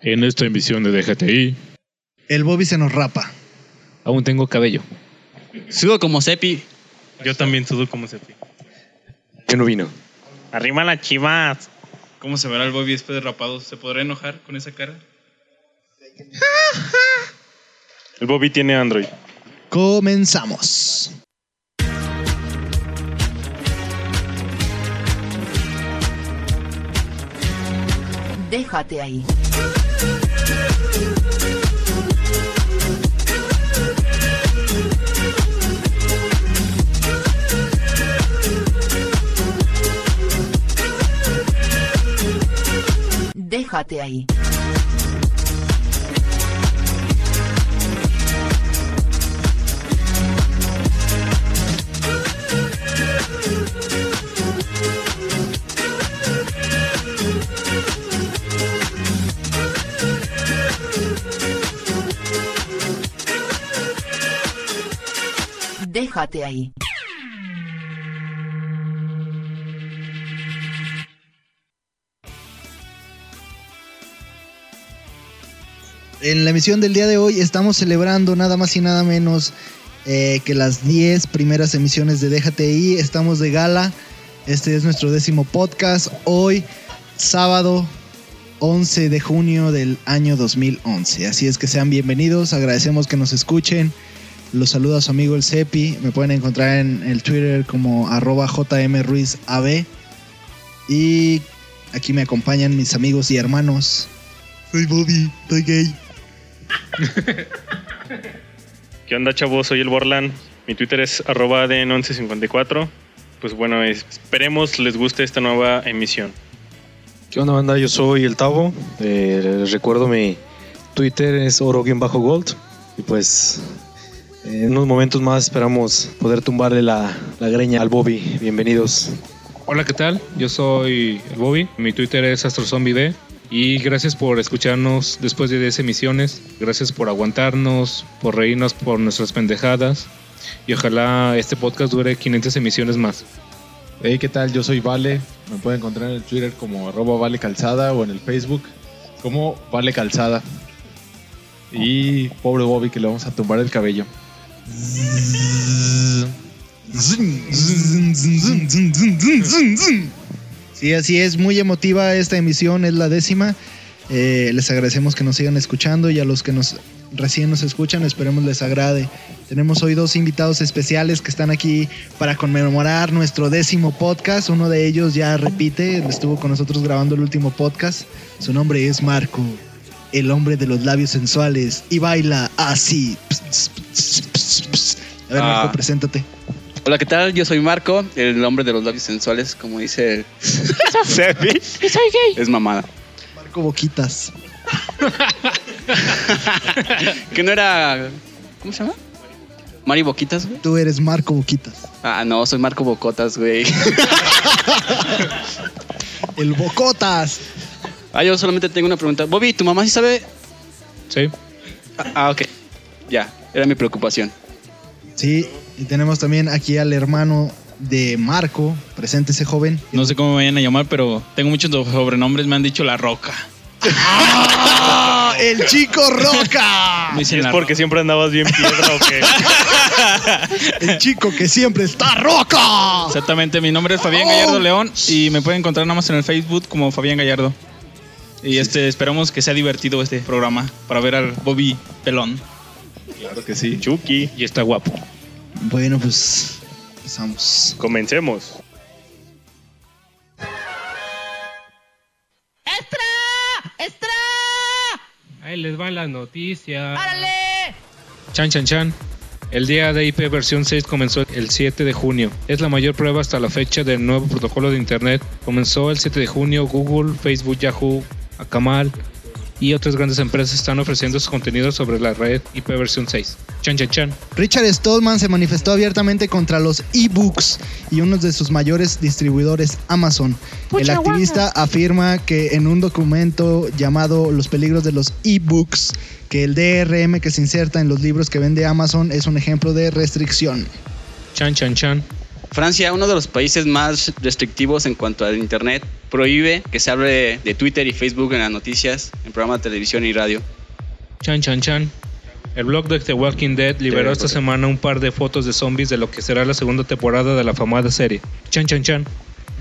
En esta emisión de DGTI, El Bobby se nos rapa. aún tengo cabello. Sudo como Cepi. Yo también sudo como Cepi. ¿Qué no vino? Arriba las chivas. ¿Cómo se verá el Bobby después de rapado? ¿Se podrá enojar con esa cara? El Bobby tiene Android. Comenzamos. Déjate ahí. Déjate ahí. Ahí. En la emisión del día de hoy estamos celebrando nada más y nada menos eh, que las 10 primeras emisiones de Déjate ahí. Estamos de gala. Este es nuestro décimo podcast. Hoy, sábado 11 de junio del año 2011. Así es que sean bienvenidos. Agradecemos que nos escuchen. Los saluda su amigo el Cepi. Me pueden encontrar en el Twitter como arroba jmruizab. Y aquí me acompañan mis amigos y hermanos. Soy Bobby, soy gay. ¿Qué onda, chavos? Soy el Borlan. Mi Twitter es arroba den1154. Pues bueno, es- esperemos les guste esta nueva emisión. ¿Qué onda, banda? Yo soy el Tavo. Eh, les recuerdo mi Twitter es oro-gold. Y pues en unos momentos más esperamos poder tumbarle la, la greña al Bobby. Bienvenidos. Hola, ¿qué tal? Yo soy el Bobby. Mi Twitter es AstroZombieB. Y gracias por escucharnos después de 10 emisiones. Gracias por aguantarnos, por reírnos por nuestras pendejadas. Y ojalá este podcast dure 500 emisiones más. Hey, ¿qué tal? Yo soy Vale. Me pueden encontrar en el Twitter como arroba Vale Calzada o en el Facebook como Vale Calzada. Y pobre Bobby que le vamos a tumbar el cabello. Sí, así es, muy emotiva esta emisión, es la décima. Eh, les agradecemos que nos sigan escuchando y a los que nos recién nos escuchan, esperemos les agrade. Tenemos hoy dos invitados especiales que están aquí para conmemorar nuestro décimo podcast. Uno de ellos ya repite, estuvo con nosotros grabando el último podcast. Su nombre es Marco, el hombre de los labios sensuales y baila así. A ver, Marco, Ah. preséntate. Hola, ¿qué tal? Yo soy Marco, el hombre de los labios sensuales, como dice el... Cepi. Es mamada. Marco Boquitas. que no era... ¿Cómo se llama? Mari Boquitas, güey. Tú eres Marco Boquitas. Ah, no, soy Marco Bocotas, güey. El Bocotas. Ah, yo solamente tengo una pregunta. Bobby, ¿tu mamá sí sabe? ¿Sí? Ah, ah, ok. Ya, era mi preocupación. Sí, y tenemos también aquí al hermano de Marco, presente ese joven. No sé cómo me vayan a llamar, pero tengo muchos sobrenombres. Me han dicho La Roca. ¡Ah! ¡El chico Roca! Me dicen ¿Es La porque siempre andabas bien piedra o qué? El chico que siempre está Roca. Exactamente, mi nombre es Fabián Oh. Gallardo León y me pueden encontrar nada más en el Facebook como Fabián Gallardo. Y este esperamos que sea divertido este programa para ver al Bobby Pelón. Claro que sí. Chucky. Y está guapo. Bueno, pues empezamos. Comencemos. Ahí les van las noticias. Chan, chan, chan. El día de IP versión 6 comenzó el 7 de junio. Es la mayor prueba hasta la fecha del nuevo protocolo de Internet. Comenzó el 7 de junio. Google, Facebook, Yahoo, Akamal y otras grandes empresas están ofreciendo sus contenidos sobre la red IP versión 6. Chan, chan, chan. Richard Stallman se manifestó abiertamente contra los ebooks y uno de sus mayores distribuidores, Amazon. El activista afirma que en un documento llamado Los peligros de los ebooks, que el DRM que se inserta en los libros que vende Amazon es un ejemplo de restricción. Chan, chan, chan. Francia, uno de los países más restrictivos en cuanto al Internet, prohíbe que se hable de Twitter y Facebook en las noticias, en programas de televisión y radio. Chan Chan Chan. El blog de The Walking Dead liberó esta semana un par de fotos de zombies de lo que será la segunda temporada de la famada serie. Chan Chan Chan.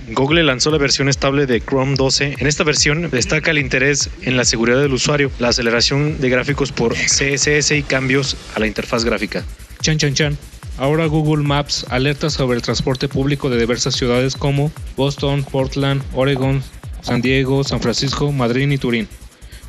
Google lanzó la versión estable de Chrome 12. En esta versión destaca el interés en la seguridad del usuario, la aceleración de gráficos por CSS y cambios a la interfaz gráfica. Chan Chan Chan. Ahora Google Maps alerta sobre el transporte público de diversas ciudades como Boston, Portland, Oregon, San Diego, San Francisco, Madrid y Turín.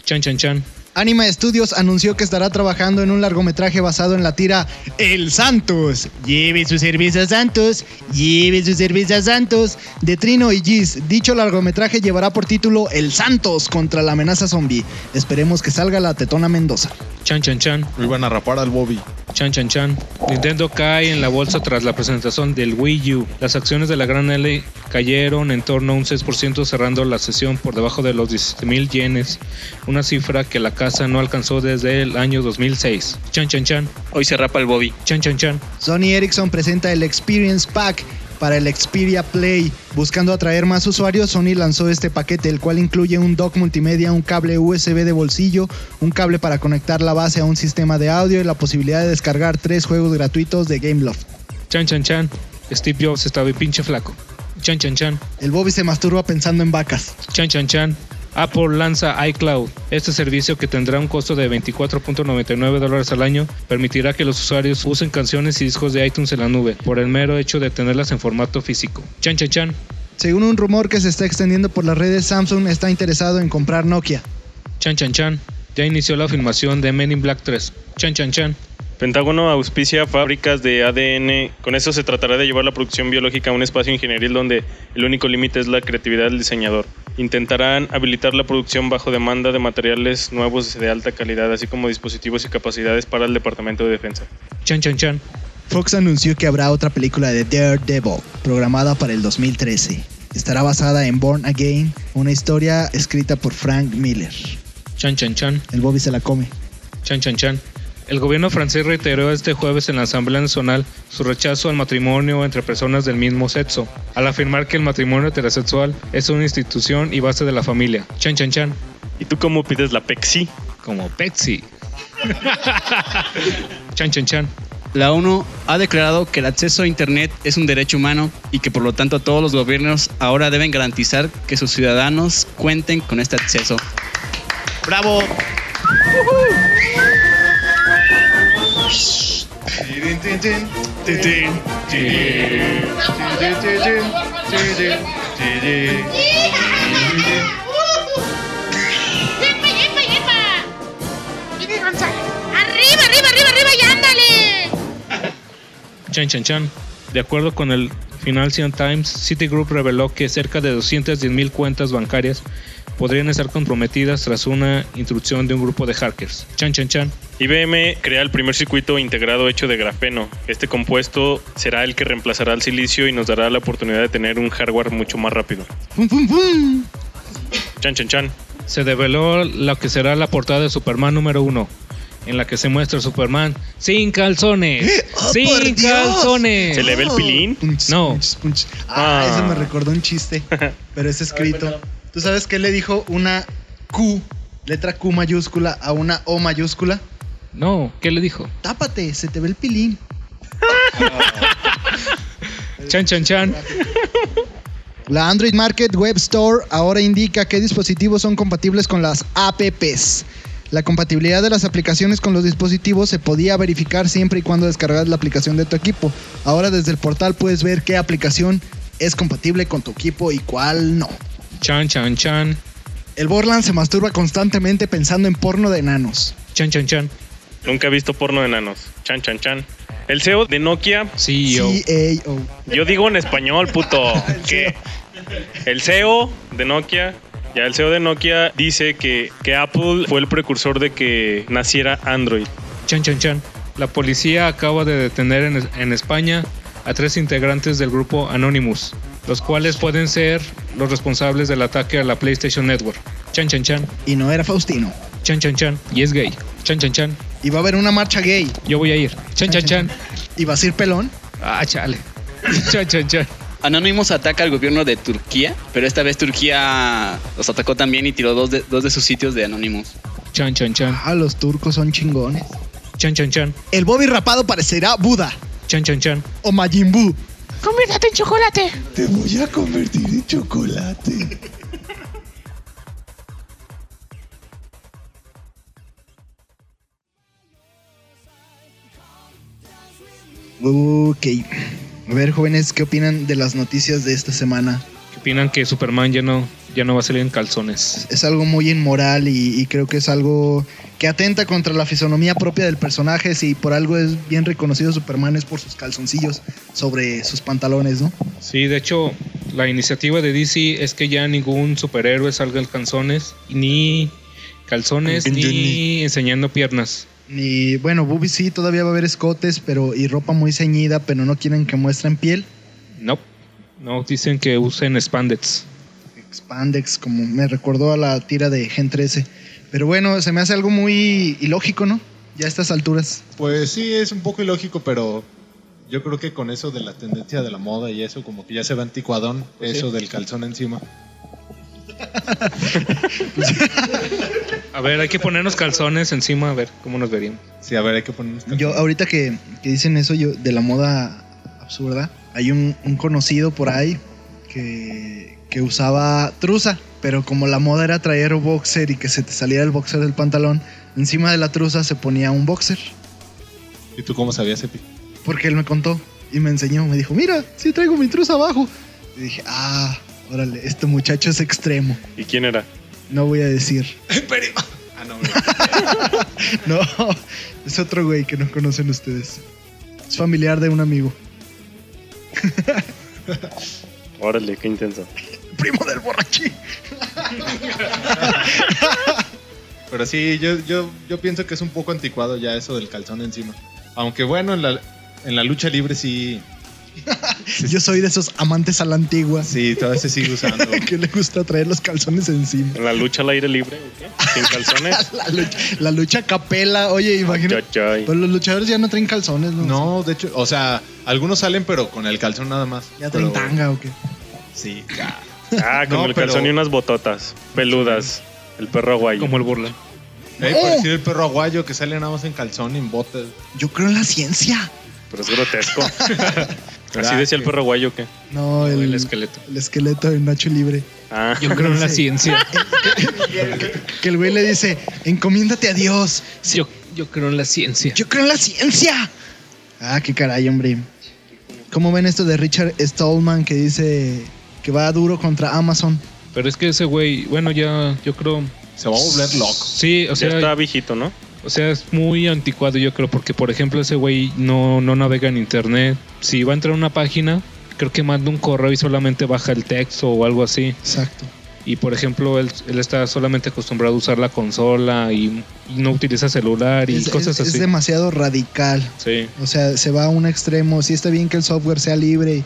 Chan Chan Chan. Anima Studios anunció que estará trabajando en un largometraje basado en la tira El Santos. Lleve su servicio a Santos, lleve su servicio a Santos de Trino y Giz. Dicho largometraje llevará por título El Santos contra la amenaza zombie. Esperemos que salga la tetona Mendoza. Chan Chan Chan. Lo iban a rapar al Bobby. Chan Chan Chan. Nintendo cae en la bolsa tras la presentación del Wii U. Las acciones de la gran L cayeron en torno a un 6% cerrando la sesión por debajo de los 17 mil yenes, una cifra que la casa no alcanzó desde el año 2006. Chan Chan Chan. Hoy se rapa el Bobby. Chan Chan Chan. Sony Ericsson presenta el Experience Pack para el Xperia Play. Buscando atraer más usuarios, Sony lanzó este paquete, el cual incluye un dock multimedia, un cable USB de bolsillo, un cable para conectar la base a un sistema de audio y la posibilidad de descargar tres juegos gratuitos de Gameloft. Chan Chan Chan. Steve Jobs estaba bien pinche flaco. Chan Chan Chan. El Bobby se masturba pensando en vacas. Chan Chan Chan. Apple lanza iCloud. Este servicio que tendrá un costo de 24.99 dólares al año permitirá que los usuarios usen canciones y discos de iTunes en la nube por el mero hecho de tenerlas en formato físico. Chan Chan Chan. Según un rumor que se está extendiendo por las redes, Samsung está interesado en comprar Nokia. Chan Chan Chan. Ya inició la filmación de Men in Black 3. Chan Chan Chan. Pentágono auspicia fábricas de ADN. Con eso se tratará de llevar la producción biológica a un espacio ingenieril donde el único límite es la creatividad del diseñador. Intentarán habilitar la producción bajo demanda de materiales nuevos de alta calidad, así como dispositivos y capacidades para el Departamento de Defensa. Chan Chan Chan. Fox anunció que habrá otra película de Daredevil, programada para el 2013. Estará basada en Born Again, una historia escrita por Frank Miller. Chan Chan Chan. El Bobby se la come. Chan Chan Chan. El gobierno francés reiteró este jueves en la Asamblea Nacional su rechazo al matrimonio entre personas del mismo sexo, al afirmar que el matrimonio heterosexual es una institución y base de la familia. Chan Chan Chan. ¿Y tú cómo pides la Pepsi? Como Pepsi. Chan Chan Chan. La ONU ha declarado que el acceso a Internet es un derecho humano y que por lo tanto todos los gobiernos ahora deben garantizar que sus ciudadanos cuenten con este acceso. ¡Bravo! Gonzalo. ¡Arriba, arriba, arriba, arriba y ándale! Chan Chan Chan. De acuerdo con el Financial Times, Citigroup reveló que cerca de 210.000 cuentas bancarias podrían estar comprometidas tras una intrusión de un grupo de hackers. Chan Chan Chan. IBM crea el primer circuito integrado hecho de grafeno. Este compuesto será el que reemplazará al silicio y nos dará la oportunidad de tener un hardware mucho más rápido. ¡Fum, fum, fum! Chan, chan, chan. Se develó lo que será la portada de Superman número uno, en la que se muestra a Superman sin calzones. ¡Oh, por sin calzones. ¿Se le ve el pilín? Punch, No. punch, punch. Ah, Ah. eso me recordó un chiste, pero es escrito. ¿Tú sabes qué le dijo una Q, letra Q mayúscula, a una O mayúscula? No, ¿qué le dijo? Tápate, se te ve el pilín. Chan Chan Chan. La Android Market Web Store ahora indica qué dispositivos son compatibles con las apps. La compatibilidad de las aplicaciones con los dispositivos se podía verificar siempre y cuando descargas la aplicación de tu equipo. Ahora desde el portal puedes ver qué aplicación es compatible con tu equipo y cuál no. Chan Chan Chan. El Borland se masturba constantemente pensando en porno de enanos. Chan Chan Chan. Nunca he visto porno de enanos. Chan, chan, chan. El CEO de Nokia, CEO. CAO. yo digo en español, puto. ¿Qué? El CEO de Nokia, ya el CEO de Nokia dice que, que Apple fue el precursor de que naciera Android. Chan Chan Chan. La policía acaba de detener en, en España a tres integrantes del grupo Anonymous, los cuales pueden ser los responsables del ataque a la PlayStation Network. Chan Chan Chan. Y no era Faustino. Chan Chan Chan. Y es gay. Chan Chan Chan. Y va a haber una marcha gay. Yo voy a ir. Chan Chan Chan. ¿Y vas a ir pelón? Ah, chale. Chan, chan, chan. Anonymous ataca al gobierno de Turquía, pero esta vez Turquía los atacó también y tiró dos de, dos de sus sitios de Anonymous. Chan, chan, chan. Ah, los turcos son chingones. Chan, chan, chan. El Bobby rapado parecerá Buda Chan, chan, chan. o Majin Buu. Conviértate en chocolate. Te voy a convertir en chocolate. Ok. A ver, jóvenes, ¿qué opinan de las noticias de esta semana? ¿Qué opinan que Superman ya no, ya no va a salir en calzones? Es algo muy inmoral y, y creo que es algo que atenta contra la fisonomía propia del personaje. Si por algo es bien reconocido Superman es por sus calzoncillos sobre sus pantalones, ¿no? Sí, de hecho, la iniciativa de DC es que ya ningún superhéroe salga en calzones, ni calzones, ni enseñando piernas. Y bueno, Boobies sí, todavía va a haber escotes pero y ropa muy ceñida, pero no quieren que muestren piel. No, no, dicen que usen spandex. Spandex, como me recordó a la tira de Gen 13. Pero bueno, se me hace algo muy ilógico, ¿no? Ya a estas alturas. Pues sí, es un poco ilógico, pero yo creo que con eso de la tendencia de la moda y eso, como que ya se va anticuadón, eso del calzón encima. A ver, hay que ponernos calzones encima a ver cómo nos veríamos. Sí, a ver, hay que ponernos Yo, ahorita que, que dicen eso yo, de la moda absurda, hay un, un conocido por ahí que, que usaba truza, pero como la moda era traer un boxer y que se te saliera el boxer del pantalón, encima de la truza se ponía un boxer. ¿Y tú cómo sabías, Epi? Porque él me contó y me enseñó, me dijo, mira, sí traigo mi truza abajo. Y dije, ah, órale, este muchacho es extremo. ¿Y quién era? No voy a decir. Imperio. Ah, no, No, es otro güey que no conocen ustedes. Es familiar de un amigo. Órale, qué intenso. Primo del borrachín. Pero sí, yo, yo, yo pienso que es un poco anticuado ya eso del calzón encima. Aunque bueno, en la, en la lucha libre sí. Yo soy de esos amantes a la antigua Sí, todavía se sigue usando. que le gusta traer los calzones encima. ¿En la lucha al aire libre o qué? ¿Sin calzones? La lucha, la lucha capela, oye, imagínate. Chay, Pues los luchadores ya no traen calzones, ¿no? No, de hecho, o sea, algunos salen pero con el calzón nada más. Ya traen Pero- tanga o qué. Sí, ya. Ah, con No, el pero- calzón y unas bototas peludas. El perro aguayo. Como el burla. Hay ¡Oh! parecido el perro aguayo que sale nada más en calzón y en botas. Yo creo en la ciencia. Pero es grotesco. Así decía el perro aguayo que. No, el, el esqueleto. el esqueleto de Nacho Libre. Ah, Yo creo en la ciencia. Que el güey le dice, encomiéndate a Dios. Yo, yo creo en la ciencia. Yo creo en la ciencia. Ah, qué caray, hombre. ¿Cómo ven esto de Richard Stallman que dice que va duro contra Amazon? Pero es que ese güey, bueno, ya yo creo. Se va a volver loco. Sí, o ya sea, está viejito, ¿no? O sea, es muy anticuado, yo creo, porque por ejemplo, ese güey no, no navega en internet. Si va a entrar a una página, creo que manda un correo y solamente baja el texto o algo así. Exacto. Y por ejemplo, él, él está solamente acostumbrado a usar la consola y, y no utiliza celular y Es, cosas es- es así. demasiado radical. Sí. O sea, se va a un extremo. Sí está bien que el software sea libre y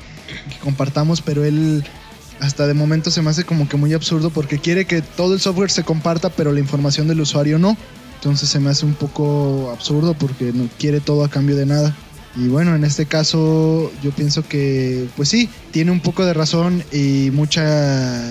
que compartamos, pero él hasta de momento se me hace como que muy absurdo porque quiere que todo el software se comparta, pero la información del usuario no. Entonces se me hace un poco absurdo porque no quiere todo a cambio de nada. Y bueno, en este caso yo pienso que, pues sí, tiene un poco de razón y mucha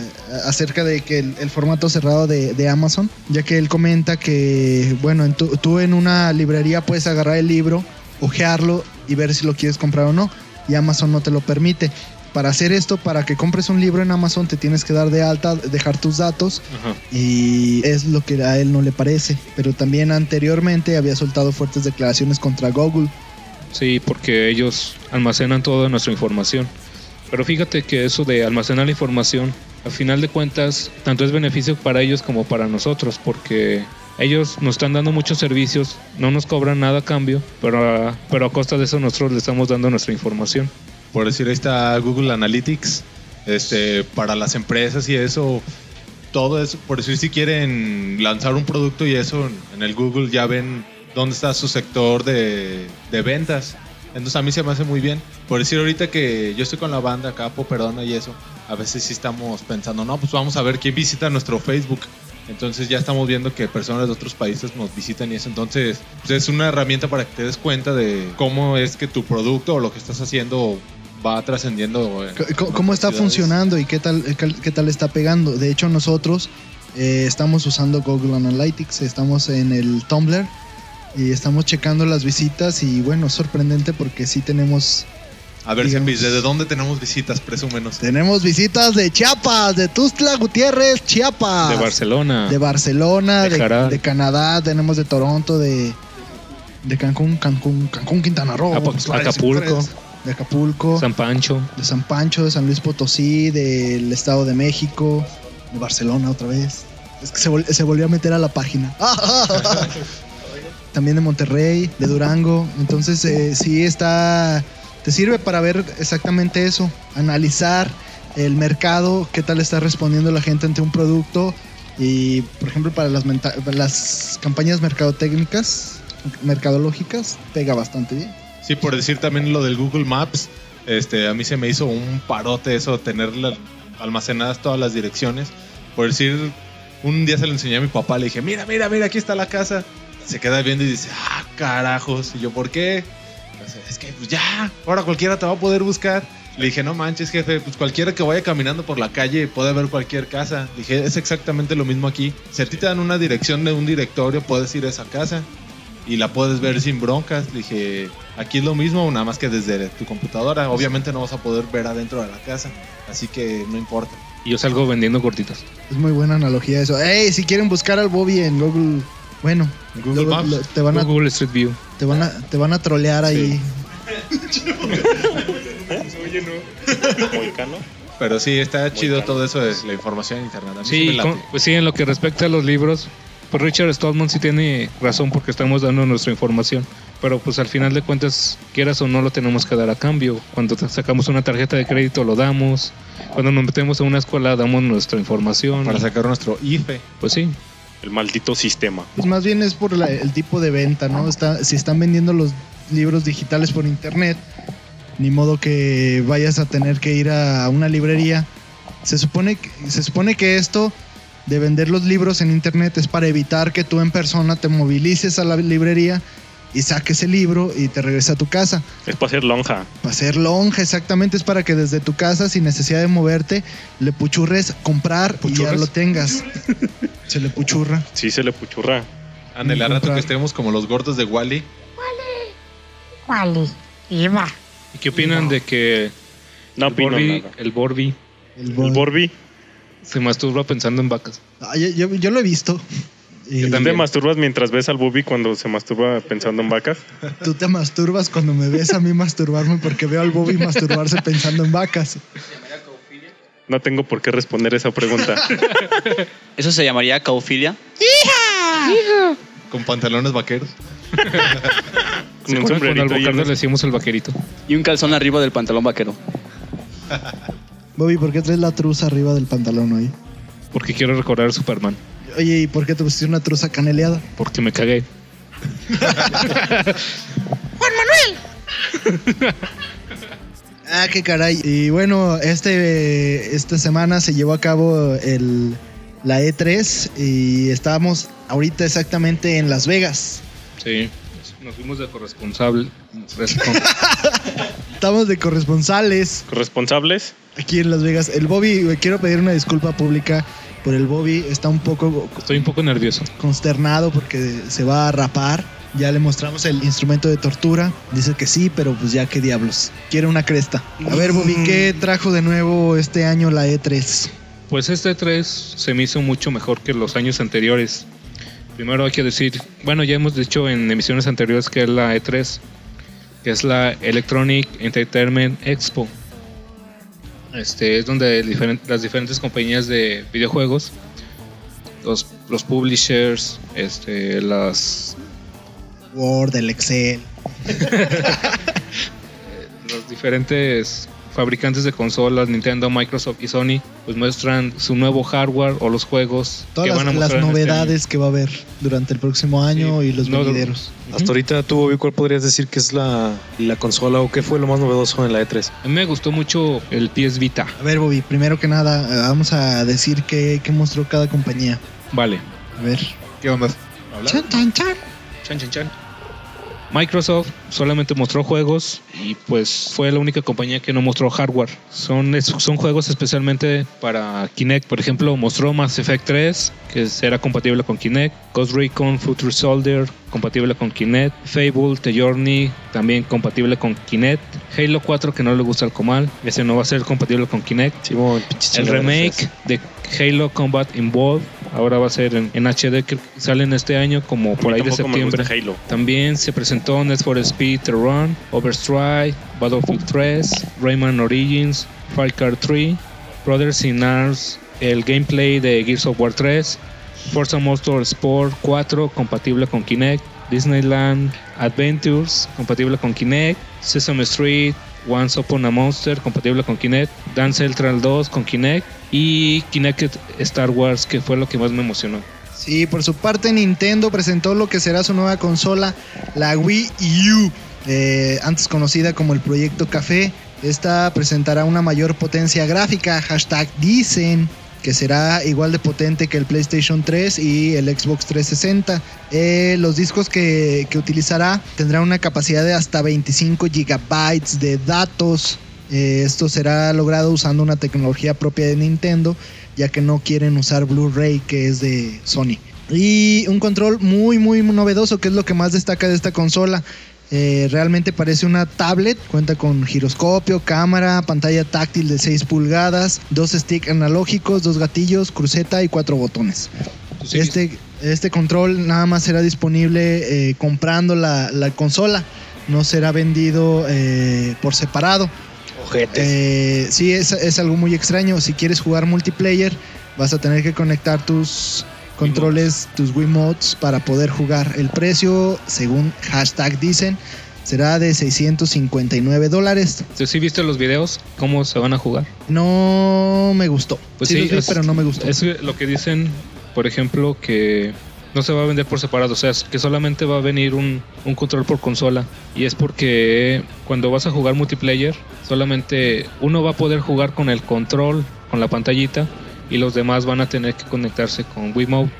acerca de que el, formato cerrado de, de Amazon, ya que él comenta que, bueno, en tu- tú en una librería puedes agarrar el libro, ojearlo y ver si lo quieres comprar o no, y Amazon no te lo permite. Para hacer esto, para que compres un libro en Amazon, te tienes que dar de alta, dejar tus datos Ajá. y es lo que a él no le parece. Pero también anteriormente había soltado fuertes declaraciones contra Google. Sí, porque ellos almacenan toda nuestra información. Pero fíjate que eso de almacenar la información, al final de cuentas, tanto es beneficio para ellos como para nosotros, porque ellos nos están dando muchos servicios, no nos cobran nada a cambio, pero a, pero a costa de eso nosotros le estamos dando nuestra información. Por decir, ahí está Google Analytics. Este, para las empresas y eso. Todo eso, por decir, si quieren lanzar un producto y eso, en el Google ya ven dónde está su sector de, de ventas. Entonces a mí se me hace muy bien. Por decir ahorita que yo estoy con la banda acá, Perdona y eso, a veces sí estamos pensando, no, pues vamos a ver quién visita nuestro Facebook. Entonces ya estamos viendo que personas de otros países nos visitan y eso. Entonces pues es una herramienta para que te des cuenta de cómo es que tu producto o lo que estás haciendo va trascendiendo. ¿Cómo, cómo está ciudades. funcionando y qué tal, qué, qué tal está pegando? De hecho, nosotros eh, estamos usando Google Analytics, estamos en el Tumblr y estamos checando las visitas y bueno, sorprendente porque sí tenemos A ver, digamos- Cepis, ¿desde dónde tenemos visitas? Presúmenos. tenemos visitas de Chiapas, de Tuzla Gutiérrez, Chiapas. De Barcelona. De Barcelona, De de, Jaral. de Canadá, tenemos de Toronto, de, de Cancún, Cancún, Cancún, Quintana Roo, Apo- Acapulco. De Acapulco, San Pancho. de San Pancho, de San Luis Potosí, del Estado de México, de Barcelona otra vez. Es que se, vol- se volvió a meter a la página. También de Monterrey, de Durango. Entonces, eh, sí está. Te sirve para ver exactamente eso, analizar el mercado, qué tal está respondiendo la gente ante un producto. Y, por ejemplo, para las, las campañas mercadotécnicas, mercadológicas, pega bastante bien. Sí, por decir también lo del Google Maps, este, a mí se me hizo un parote eso, tener la- almacenadas todas las direcciones. Por decir, un día se lo enseñé a mi papá, le dije, mira, mira, mira, aquí está la casa. Se queda viendo y dice, ah, carajos. Y yo, ¿por qué? Es que pues ya, ahora cualquiera te va a poder buscar. Le dije, no manches, jefe, pues cualquiera que vaya caminando por la calle puede ver cualquier casa. Le dije, es exactamente lo mismo aquí. Si a ti te dan una dirección de un directorio, puedes ir a esa casa y la puedes ver sin broncas. Le dije, aquí es lo mismo, nada más que desde tu computadora. Obviamente no vas a poder ver adentro de la casa, así que no importa. Y yo salgo vendiendo gorditas. Es muy buena analogía eso. Ey, si quieren buscar al Bobby en Google, bueno, Google Maps. lo- te van a Google Street View. te van a te van a trolear ahí. Moicano. Pero sí, está chido todo eso de la información en internet. A mí sí Sí, con- pues sí, en lo que respecta a los libros, pues Richard Stallman sí tiene razón porque estamos dando nuestra información. Pero pues al final de cuentas, quieras o no, lo tenemos que dar a cambio. Cuando sacamos una tarjeta de crédito, lo damos. Cuando nos metemos a una escuela, damos nuestra información. Para sacar nuestro IFE. Pues sí. El maldito sistema. Pues más bien es por la- el tipo de venta, ¿no? Está, si están vendiendo los libros digitales por internet, ni modo que vayas a tener que ir a una librería. Se supone que, se supone que esto de vender los libros en internet es para evitar que tú en persona te movilices a la librería y saques el libro y te regreses a tu casa. Es para hacer lonja. Para hacer lonja, exactamente, es para que desde tu casa, sin necesidad de moverte, le puchurres comprar y ya lo tengas. Se le puchurra. Sí, se le puchurra. Al rato que estemos como los gordos de Wally. Wally, iba. ¿Y qué opinan de que No el, nada. el Borbi El Borbi. Se masturba pensando en vacas? Ah, yo, yo- yo lo he visto. Y ¿Tú te masturbas mientras ves al Bubi cuando se masturba pensando en vacas? tú te masturbas cuando me ves a mí masturbarme porque veo al Bobby masturbarse pensando en vacas. No tengo por qué responder esa pregunta. ¿Eso se llamaría caufilia? Con pantalones vaqueros. Con un ¿Se acuerdan Cuando sombrerito le decíamos el vaquerito. Y un calzón arriba del pantalón vaquero. Bobby, ¿por qué traes la truza arriba del pantalón hoy? Porque quiero recordar a Superman. Oye, ¿y por qué te pusiste una truza caneleada? Porque me cagué. Juan Manuel. Ah, qué caray. Y bueno, este, esta semana se llevó a cabo el, la E3 y estábamos ahorita exactamente en Las Vegas. Sí. Nos fuimos de corresponsable. Estamos de corresponsales ¿Corresponsables? Aquí en Las Vegas. El Bobby, quiero pedir una disculpa pública por el Bobby. Está un poco Estoy un poco nervioso. consternado porque se va a rapar. Ya le mostramos el instrumento de tortura. Dice que sí, pero pues ya qué diablos. Quiere una cresta. A ver, Bobby, ¿qué trajo de nuevo este año la E3? Pues este 3 se me hizo mucho mejor que los años anteriores. Primero hay que decir, bueno, ya hemos dicho en emisiones anteriores que es la E3, que es la Electronic Entertainment Expo. Este es donde las diferentes compañías de videojuegos, los, los publishers, este, las, Word, el Excel. los diferentes fabricantes de consolas, Nintendo, Microsoft y Sony, pues muestran su nuevo hardware o los juegos Todas que van a las, este novedades que va a haber durante el próximo año Sí, y los no, venideros. Hasta ahorita tú, Bobby, ¿cuál podrías decir que es la, la consola o qué fue lo más novedoso en la E E3? A mí me gustó mucho el PS Vita. A ver, Bobby, primero que nada, eh, vamos a decir qué, qué mostró cada compañía. Vale. A ver. ¿Qué onda? Chan, chan, chan. Chan, chan, chan. Microsoft solamente mostró juegos y pues fue la única compañía que no mostró hardware. Son, son juegos especialmente para Kinect. Por ejemplo, mostró Mass Effect 3, que será compatible con Kinect. Ghost Recon Future Soldier, compatible con Kinect. Fable, The Journey, también compatible con Kinect. Halo 4, que no le gusta al comal, ese no va a ser compatible con Kinect. El remake de Halo Combat Involved ahora va a ser en, en HD que salen este año como por ahí de septiembre. Halo. También se presentó Need for Speed The Run, Overstrike, Battlefield 3, Rayman Origins, Far Cry 3, Brothers in Arms, el gameplay de Gears of War 3, Forza Motorsport 4 compatible con Kinect, Disneyland Adventures compatible con Kinect, Sesame Street, Once Upon a Monster compatible con Kinect, Dance Central 2 con Kinect y Kinect Star Wars que fue lo que más me emocionó. Sí, por su parte Nintendo presentó lo que será su nueva consola, la Wii U, eh, antes conocida como el Proyecto Café. Esta presentará una mayor potencia gráfica, hashtag dicen que será igual de potente que el PlayStation 3 y el Xbox 360. Eh, los discos que, que utilizará tendrán una capacidad de hasta 25 gigabytes de datos. Eh, esto será logrado usando una tecnología propia de Nintendo, ya que no quieren usar Blu-ray, que es de Sony. Y un control muy, muy novedoso, que es lo que más destaca de esta consola. Eh, realmente parece una tablet, cuenta con giroscopio, cámara, pantalla táctil de 6 pulgadas, dos sticks analógicos, dos gatillos, cruceta y cuatro botones. Este, este control nada más será disponible eh, comprando la, la consola, no será vendido eh, por separado. Eh, sí, es, es algo muy extraño. Si quieres jugar multiplayer, vas a tener que conectar tus controles, tus Wiimotes para poder jugar. El precio, según hashtag dicen, será de 659 dólares. ¿Tú sí viste los videos? ¿Cómo se van a jugar? No me gustó. Pues sí, sí, los vi, es- pero no me gustó. Es lo que dicen, por ejemplo, que no se va a vender por separado, o sea, que solamente va a venir un, un control por consola. Y es porque cuando vas a jugar multiplayer, solamente uno va a poder jugar con el control, con la pantallita, y los demás van a tener que conectarse con Wiimote.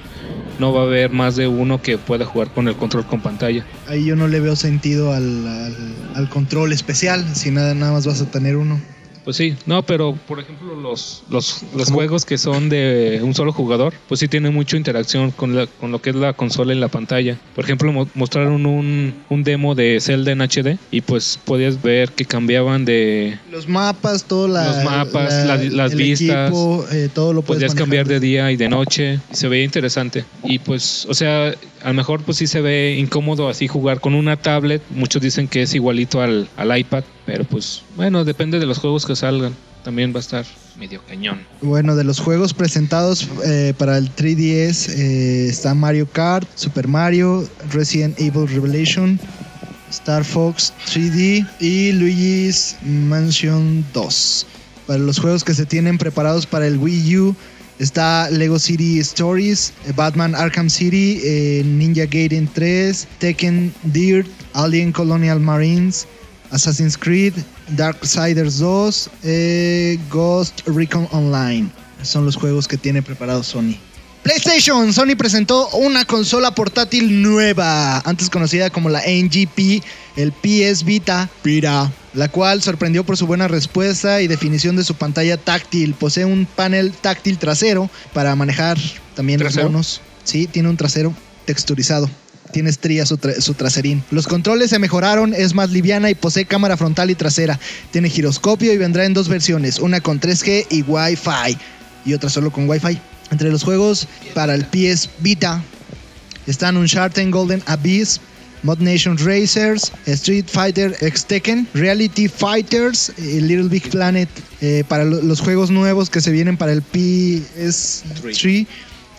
No va a haber más de uno que pueda jugar con el control con pantalla. Ahí yo no le veo sentido al, al- al control especial, si nada, nada más vas a tener uno. Pues sí, no, pero por ejemplo los, los, los juegos que son de un solo jugador, pues sí tienen mucha interacción con, la, con lo que es la consola y la pantalla. Por ejemplo, mo- mostraron un, un demo de Zelda en HD y pues podías ver que cambiaban de... Los mapas, todo la, Los mapas, la- las el vistas, equipo, eh, todo lo Podías manejar. cambiar de día y de noche y se veía interesante. Y pues, o sea, a lo mejor pues sí se ve incómodo así jugar con una tablet. Muchos dicen que es igualito al, al iPad, pero pues bueno, depende de los juegos que salgan. También va a estar medio cañón. Bueno, de los juegos presentados eh, para el 3DS eh, está Mario Kart, Super Mario, Resident Evil Revelation, Star Fox 3D y Luigi's Mansion 2. Para los juegos que se tienen preparados para el Wii U está Lego City Stories, Batman Arkham City, eh, Ninja Gaiden 3, Tekken Dirt, Alien Colonial Marines, Assassin's Creed, Darksiders 2, eh, Ghost Recon Online. Son los juegos que tiene preparado Sony. PlayStation, Sony presentó una consola portátil nueva, antes conocida como la NGP, el PS Vita, Vita, la cual sorprendió por su buena respuesta y definición de su pantalla táctil. Posee un panel táctil trasero para manejar también ¿Trasero? los bonos. Sí, tiene un trasero texturizado. Tiene estría su, tra- su traserín. Los controles se mejoraron, es más liviana y posee cámara frontal y trasera. Tiene giroscopio y vendrá en dos versiones, una con 3G y Wi-Fi y otra solo con Wi-Fi. Entre los juegos para el PS Vita están Uncharted Golden Abyss, Mod Nation Racers, Street Fighter X Tekken, Reality Fighters y Little Big Planet. Eh, para lo- los juegos nuevos que se vienen para el PS3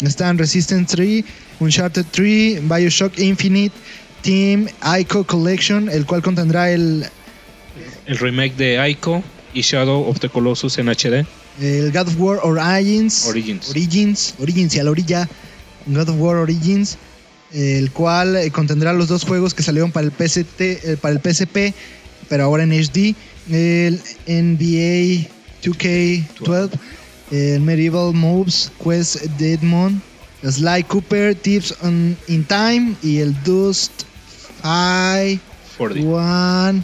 están Resistance 3, Uncharted 3, Bioshock Infinite, Team Ico Collection, el cual contendrá el, El remake de Ico y Shadow of the Colossus en HD. el God of War Origins. Origins. Origins, Origins y a la orilla. God of War Origins. El cual eh, contendrá los dos juegos que salieron para el, PST, eh, para el PSP, pero ahora en HD. El NBA 2K12. El Medieval Moves Quest Deadmon. Sly Cooper Tips on, in Time. Y el Dust I 4D. One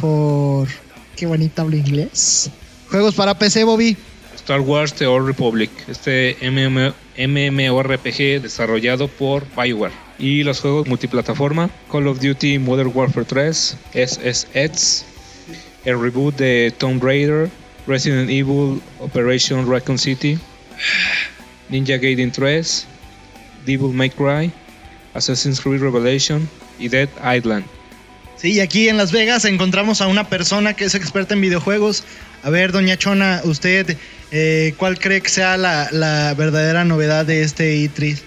for. Qué bonito hablo inglés. Juegos para PC, Bobby. Star Wars The Old Republic, este MM MMORPG desarrollado por Bioware. Y los juegos multiplataforma, Call of Duty Modern Warfare 3, SSX, el reboot de Tomb Raider, Resident Evil Operation Raccoon City, Ninja Gaiden 3, Devil May Cry, Assassin's Creed Revelation y Dead Island. Sí, aquí en Las Vegas encontramos a una persona que es experta en videojuegos. A ver, doña Chona, usted, eh, ¿cuál cree que sea la, la verdadera novedad de este E3?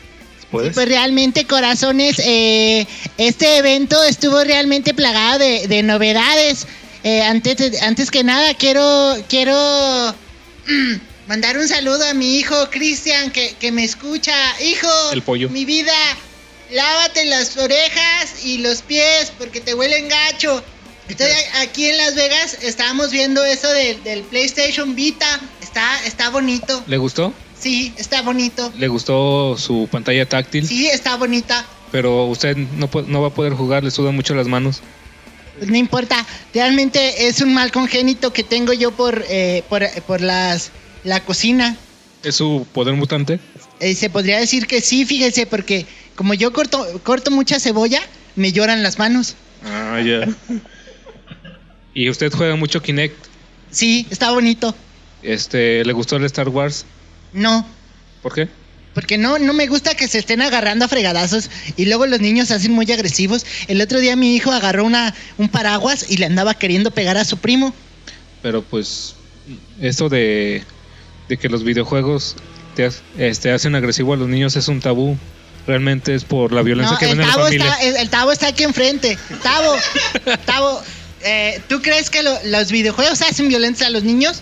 ¿Puedes? Pues realmente, corazones, eh, este evento estuvo realmente plagado de, de novedades. Eh, antes, que nada, quiero, quiero mm, mandar un saludo a mi hijo Cristian, que, que me escucha. Hijo, El pollo. mi vida, lávate las orejas y los pies porque te huelen gacho. Estoy a- aquí en Las Vegas, estábamos viendo eso del PlayStation Vita. Está, está bonito. ¿Le gustó? Sí, está bonito. ¿Le gustó su pantalla táctil? Sí, está bonita. Pero usted no, va a poder jugar, le sudan mucho las manos. Pues no importa, realmente es un mal congénito que tengo yo por, eh, por, por las, la cocina. ¿Es su poder mutante? Eh, se podría decir que sí, fíjese, porque como yo corto, corto mucha cebolla, me lloran las manos. Ah, ya. ¿Y usted juega mucho Kinect? Sí, está bonito. Este, ¿Le gustó el Star Wars? No, ¿Por qué? porque no, no me gusta que se estén agarrando a fregadazos y luego los niños se hacen muy agresivos. El otro día mi hijo agarró una, un paraguas y le andaba queriendo pegar a su primo. Pero pues, esto de, de que los videojuegos te, este, hacen agresivo a los niños es un tabú. Realmente es por la violencia No, que ven en la familia. está, el, el Tavo está aquí enfrente. Tavo, Tavo, eh, ¿tú crees que lo- los videojuegos hacen violencia a los niños?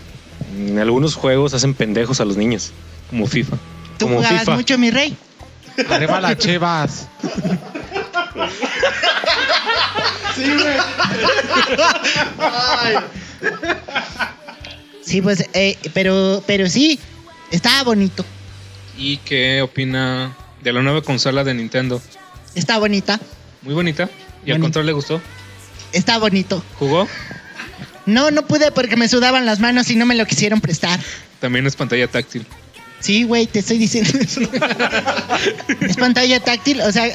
En algunos juegos hacen pendejos a los niños. Como FIFA. ¿Tú Como jugabas FIFA. mucho, mi rey? Arriba las chivas. Sí, pues, eh, pero, pero sí, estaba bonito. ¿Y qué opina de la nueva consola de Nintendo? Está bonita, Muy bonita. ¿Y al control le gustó? está bonito. ¿Jugó? No, no pude porque me sudaban las manos y no me lo quisieron prestar. También es pantalla táctil. Sí, güey, te estoy diciendo eso. es pantalla táctil, o sea,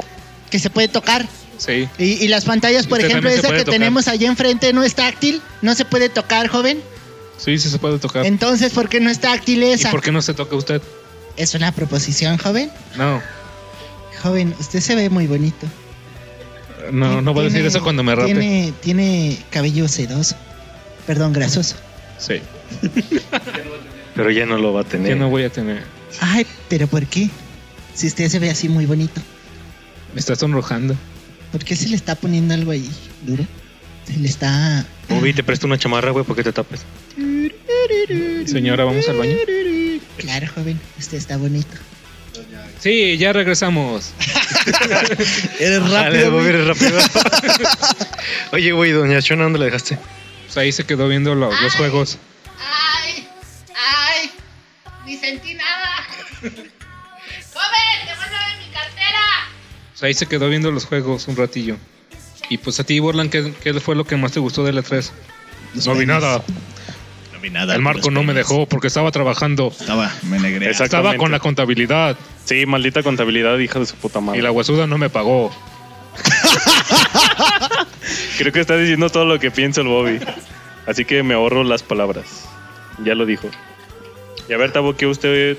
que se puede tocar. Sí. Y, y las pantallas, por Usted ejemplo, esa que tocar. tenemos allá enfrente no es táctil, no se puede tocar, joven. Sí, sí se puede tocar. Entonces, ¿por qué no es táctil ¿Y esa? por qué no se toca usted? Es una proposición, joven. No, Joven, usted se ve muy bonito. no, no voy a decir eso cuando me rape. Tiene, tiene cabello sedoso. Perdón, grasoso. Sí, Pero ya no lo va a tener. ya no voy a tener. Ay, pero ¿por qué? Si usted se ve así muy bonito. Me está sonrojando. ¿Por qué se le está poniendo algo ahí duro? Se le está... Bobby, te presto una chamarra, güey, porque te tapes. Señora, ¿vamos al baño? Claro, joven, usted está bonito. Sí, ya regresamos. Eres Dale, rápido. Bobby, güey. eres rápido. Oye, güey, doña Chona, ¿dónde la dejaste? Pues ahí se quedó viendo los, los juegos. ¡Ay! ¡Ay! Ni sentí nada. ¡Joven, devuélveme mi cartera! Pues ahí se quedó viendo los juegos un ratillo. Y pues a ti, Borland, ¿qué, qué fue lo que más te gustó de la 3? No vi nada. No vi nada. El Marco no me dejó porque estaba trabajando. Estaba, me negré. Estaba con la contabilidad. Sí, maldita contabilidad, hija de su puta madre. Y la huesuda no me pagó. Creo que está diciendo todo lo que piensa el Bobby. Así que me ahorro las palabras. Ya lo dijo. Y a ver, Tabo, ¿qué usted...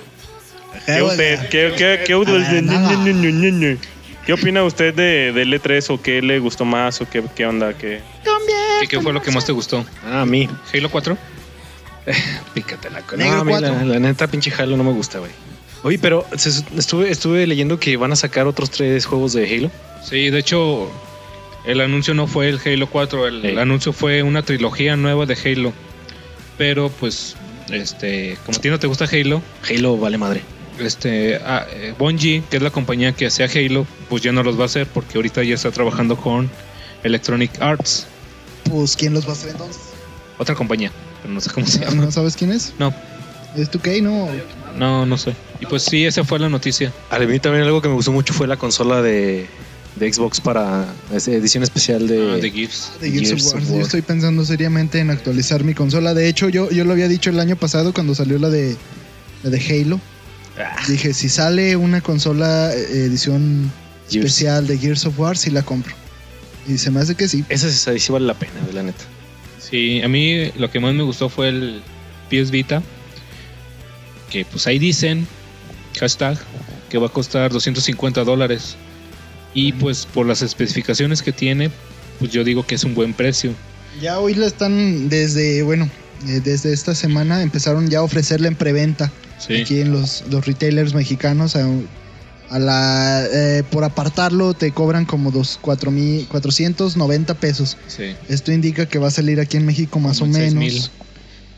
¿Qué usted... ¿Qué, qué, qué, nada. ¿Qué opina usted de, del E3 o qué le gustó más o qué, qué onda? ¿Qué... ¿Qué, qué fue lo que más te gustó? Ah, a mí. ¿Halo 4? Pícate la Negro No, a mí la, cuatro. la neta, pinche Halo no me gusta, güey. Oye, pero se- estuve, estuve leyendo que van a sacar otros tres juegos de Halo. Sí, de hecho, el anuncio no fue el Halo 4, el, anuncio fue una trilogía nueva de Halo. Pero pues, este, como a ti no te gusta Halo, Halo vale madre. este, ah, eh, Bungie, que es la compañía que hacía Halo, pues ya no los va a hacer porque ahorita ya está trabajando con Electronic Arts, Pues, ¿quién los va a hacer entonces? otra compañía, pero no sé cómo se llama. ¿No sabes quién es? No, ¿Es tu Key? No. no, no sé. Y pues sí, esa fue la noticia. A mí también algo que me gustó mucho fue la consola de, de Xbox para es edición especial de, Ah, de Gears. De Gears of War. Yo estoy pensando seriamente en actualizar mi consola. De hecho, yo, yo lo había dicho el año pasado cuando salió la de, la de Halo. Ah. Dije, si sale una consola eh, edición Gears. especial de Gears of War, sí la compro. Y se me hace que sí. Esa sí, sí vale la pena, de la neta. Sí, a mí lo que más me gustó fue el PS Vita. Que pues ahí dicen, hashtag, que va a costar 250 dólares. Y pues por las especificaciones que tiene, pues yo digo que es un buen precio. Ya hoy la están desde, bueno, eh, desde esta semana empezaron ya a ofrecerla en preventa. Sí. Aquí en los, los retailers mexicanos. A, a la, eh, por apartarlo te cobran como dos, cuatro mil, 490 pesos. Sí. Esto indica que va a salir aquí en México más Como o en menos 6,000.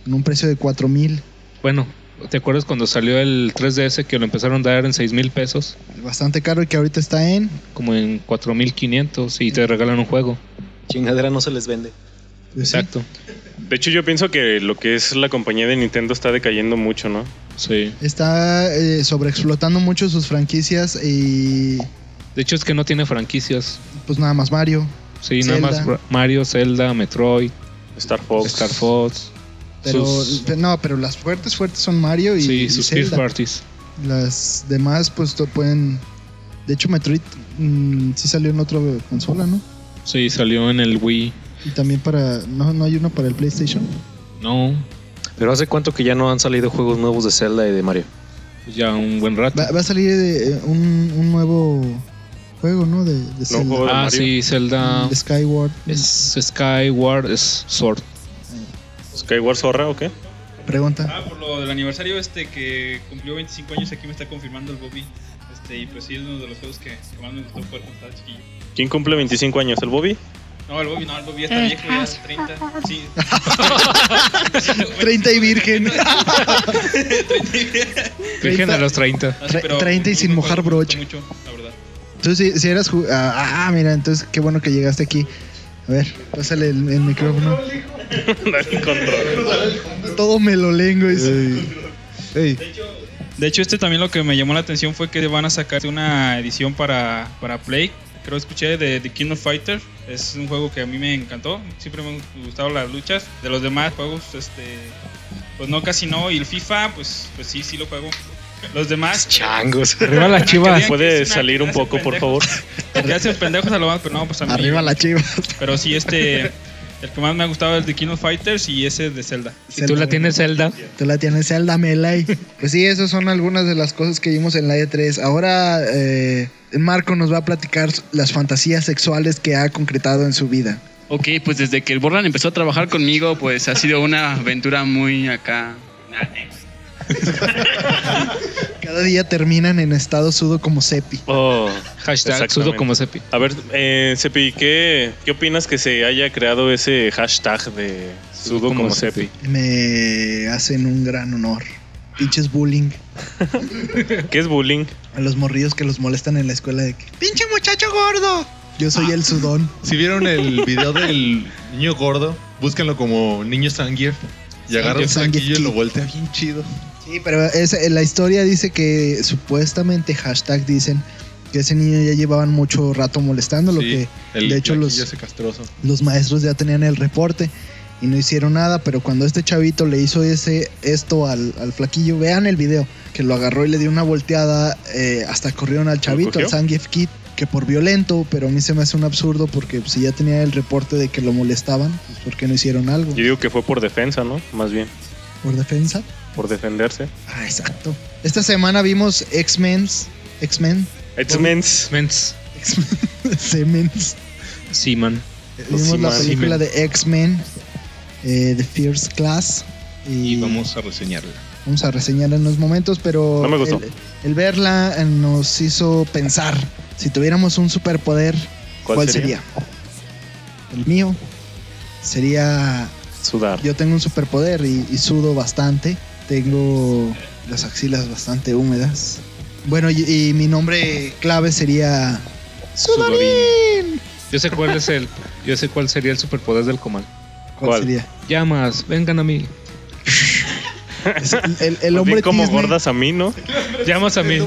en un precio de 4 mil. Bueno, ¿te acuerdas cuando salió el 3DS que lo empezaron a dar en 6 mil pesos? Bastante caro y que ahorita está en. Como en 4500 y te regalan un juego. Chingadera no se les vende. sí. Exacto. De hecho, yo pienso que lo que es la compañía de Nintendo está decayendo mucho, ¿no? Sí. Está eh, sobreexplotando mucho sus franquicias y De hecho es que no tiene franquicias. pues nada más Mario. Sí, nada más Mario, Zelda, Metroid, Star Fox. Star Fox. Pero sus- no, pero las fuertes fuertes son Mario y, sí, y sus Zelda. parties. Las demás pues pueden De hecho Metroid mm, sí salió en otra consola, ¿no? Sí, salió en el Wii. Y también para no no hay uno para el PlayStation. No, Pero hace cuánto que ya no han salido juegos nuevos de Zelda y de Mario. pues ya un buen rato. Va, va a salir eh, un, un nuevo juego, ¿no? De, de Zelda. juego de Ah, Mario. sí, Zelda De Skyward. es Skyward es Sword. ¿Skyward Zorra o qué? Pregunta. Ah, por lo del aniversario este que cumplió 25 años, aquí me está confirmando el Bobby. Este, y pues sí, es uno de los juegos que, que más me gustó jugar cuando estaba chiquillo. ¿Quién cumple 25 años? ¿El Bobby? No, el Bobby no, el Bobby ya está viejo, ya 30. Sí. 30 y virgen. Virgen a los 30. No, sí, Tre- pero 30 y muy sin mojar broche. mucho, la verdad. Entonces, si, si eras. Ah, ah, mira, entonces qué bueno que llegaste aquí. A ver, pásale el, el micrófono. Control. Todo me lo lengo. De hecho, este también lo que me llamó la atención fue que van a sacar una edición para, para Play. Creo que escuché de The King of Fighter. Es un juego que a mí me encantó. Siempre me han gustado las luchas. De los demás juegos, este, pues no, casi no. Y el FIFA, pues, pues sí, sí lo juego. Los demás. Changos. Arriba las chivas. ¿Puede salir un poco, por favor? Que hacen pendejos a lo más, pero no, pues a mí. Arriba la chiva. Pero sí, este. El que más me ha gustado es The King of Fighters y ese de Zelda. Si tú la tienes Zelda, Tú la tienes Zelda Melee. Pues sí, esas son algunas de las cosas que vimos en la E3. Ahora eh, Marco nos va a platicar las fantasías sexuales que ha concretado en su vida. Ok, pues desde que el Borland empezó a trabajar conmigo, pues ha sido una aventura muy acá. Cada día terminan en estado sudo como Sepi. Oh, hashtag sudo como sepi. A ver, eh, Sepi, ¿qué, ¿qué opinas que se haya creado ese hashtag de sudo como como, Sepi? Sepi? Me hacen un gran honor. Pinches bullying. ¿Qué es bullying? A los morrillos que los molestan en la escuela de que, ¡Pinche muchacho gordo! Yo soy el sudón. Si vieron el video del niño gordo, búsquenlo como niño Zangief. Y agarra un Zangief saquillo y lo voltea bien chido. Sí, pero es- la historia dice que supuestamente hashtag dicen que ese niño ya llevaban mucho rato molestando, lo Sí, que el de hecho los, maestros ya tenían el reporte y no hicieron nada, pero cuando este chavito le hizo ese esto al, al flaquillo, vean el video, que lo agarró y le dio una volteada, eh, hasta corrieron al chavito, al Zangief Kid, que por violento, pero a mí se me hace un absurdo porque si ya tenía el reporte de que lo molestaban, pues ¿por qué no hicieron algo? Yo digo que fue por defensa, ¿no? Más bien, ¿Por defensa? Por defenderse. Ah, exacto. Esta semana vimos X-Men, X-Men, X-Men's. Mens. X-Men, Semens. Seaman. Vimos la película de X-Men, eh, The First Class. Y vamos a reseñarla. Vamos a reseñar en unos momentos, pero No me gustó. El, el verla eh, nos hizo pensar, si tuviéramos un superpoder, ¿cuál, ¿Cuál sería? sería? El mío sería, Sudar. yo tengo un superpoder y, y sudo bastante, tengo las axilas bastante húmedas. Bueno, y, y mi nombre clave sería Sudorín. Yo sé cuál es el. Yo sé cuál sería el superpoder del comal. ¿Cuál, ¿Cuál? sería? Llamas, vengan a mí. Es el, el- el hombre como gordas a mí, ¿no? Llamas a mí.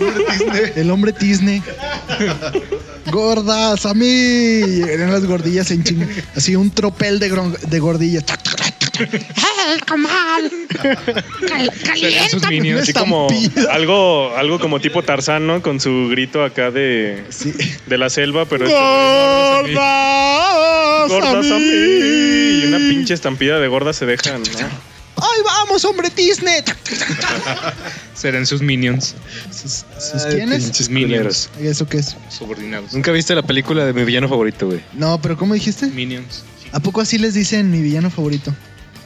El hombre tizne. gordas a mí. Y Eran las gordillas en ching. Así un tropel de, de gordillas. Serían sus minions. Así como algo, algo como tipo Tarzán, ¿no? Con su grito acá de, de la selva, pero ¡Gordas! gordas a mí! Y una pinche estampida de gordas se dejan. ¿no? ¡Ay, vamos, hombre Disney! Serán sus minions. ¿Sus quiénes? Sus minions. ¿Eso qué es? Subordinados. ¿Nunca viste la película de mi villano favorito, güey? No, pero ¿cómo dijiste? Minions. ¿A poco así les dicen mi villano favorito?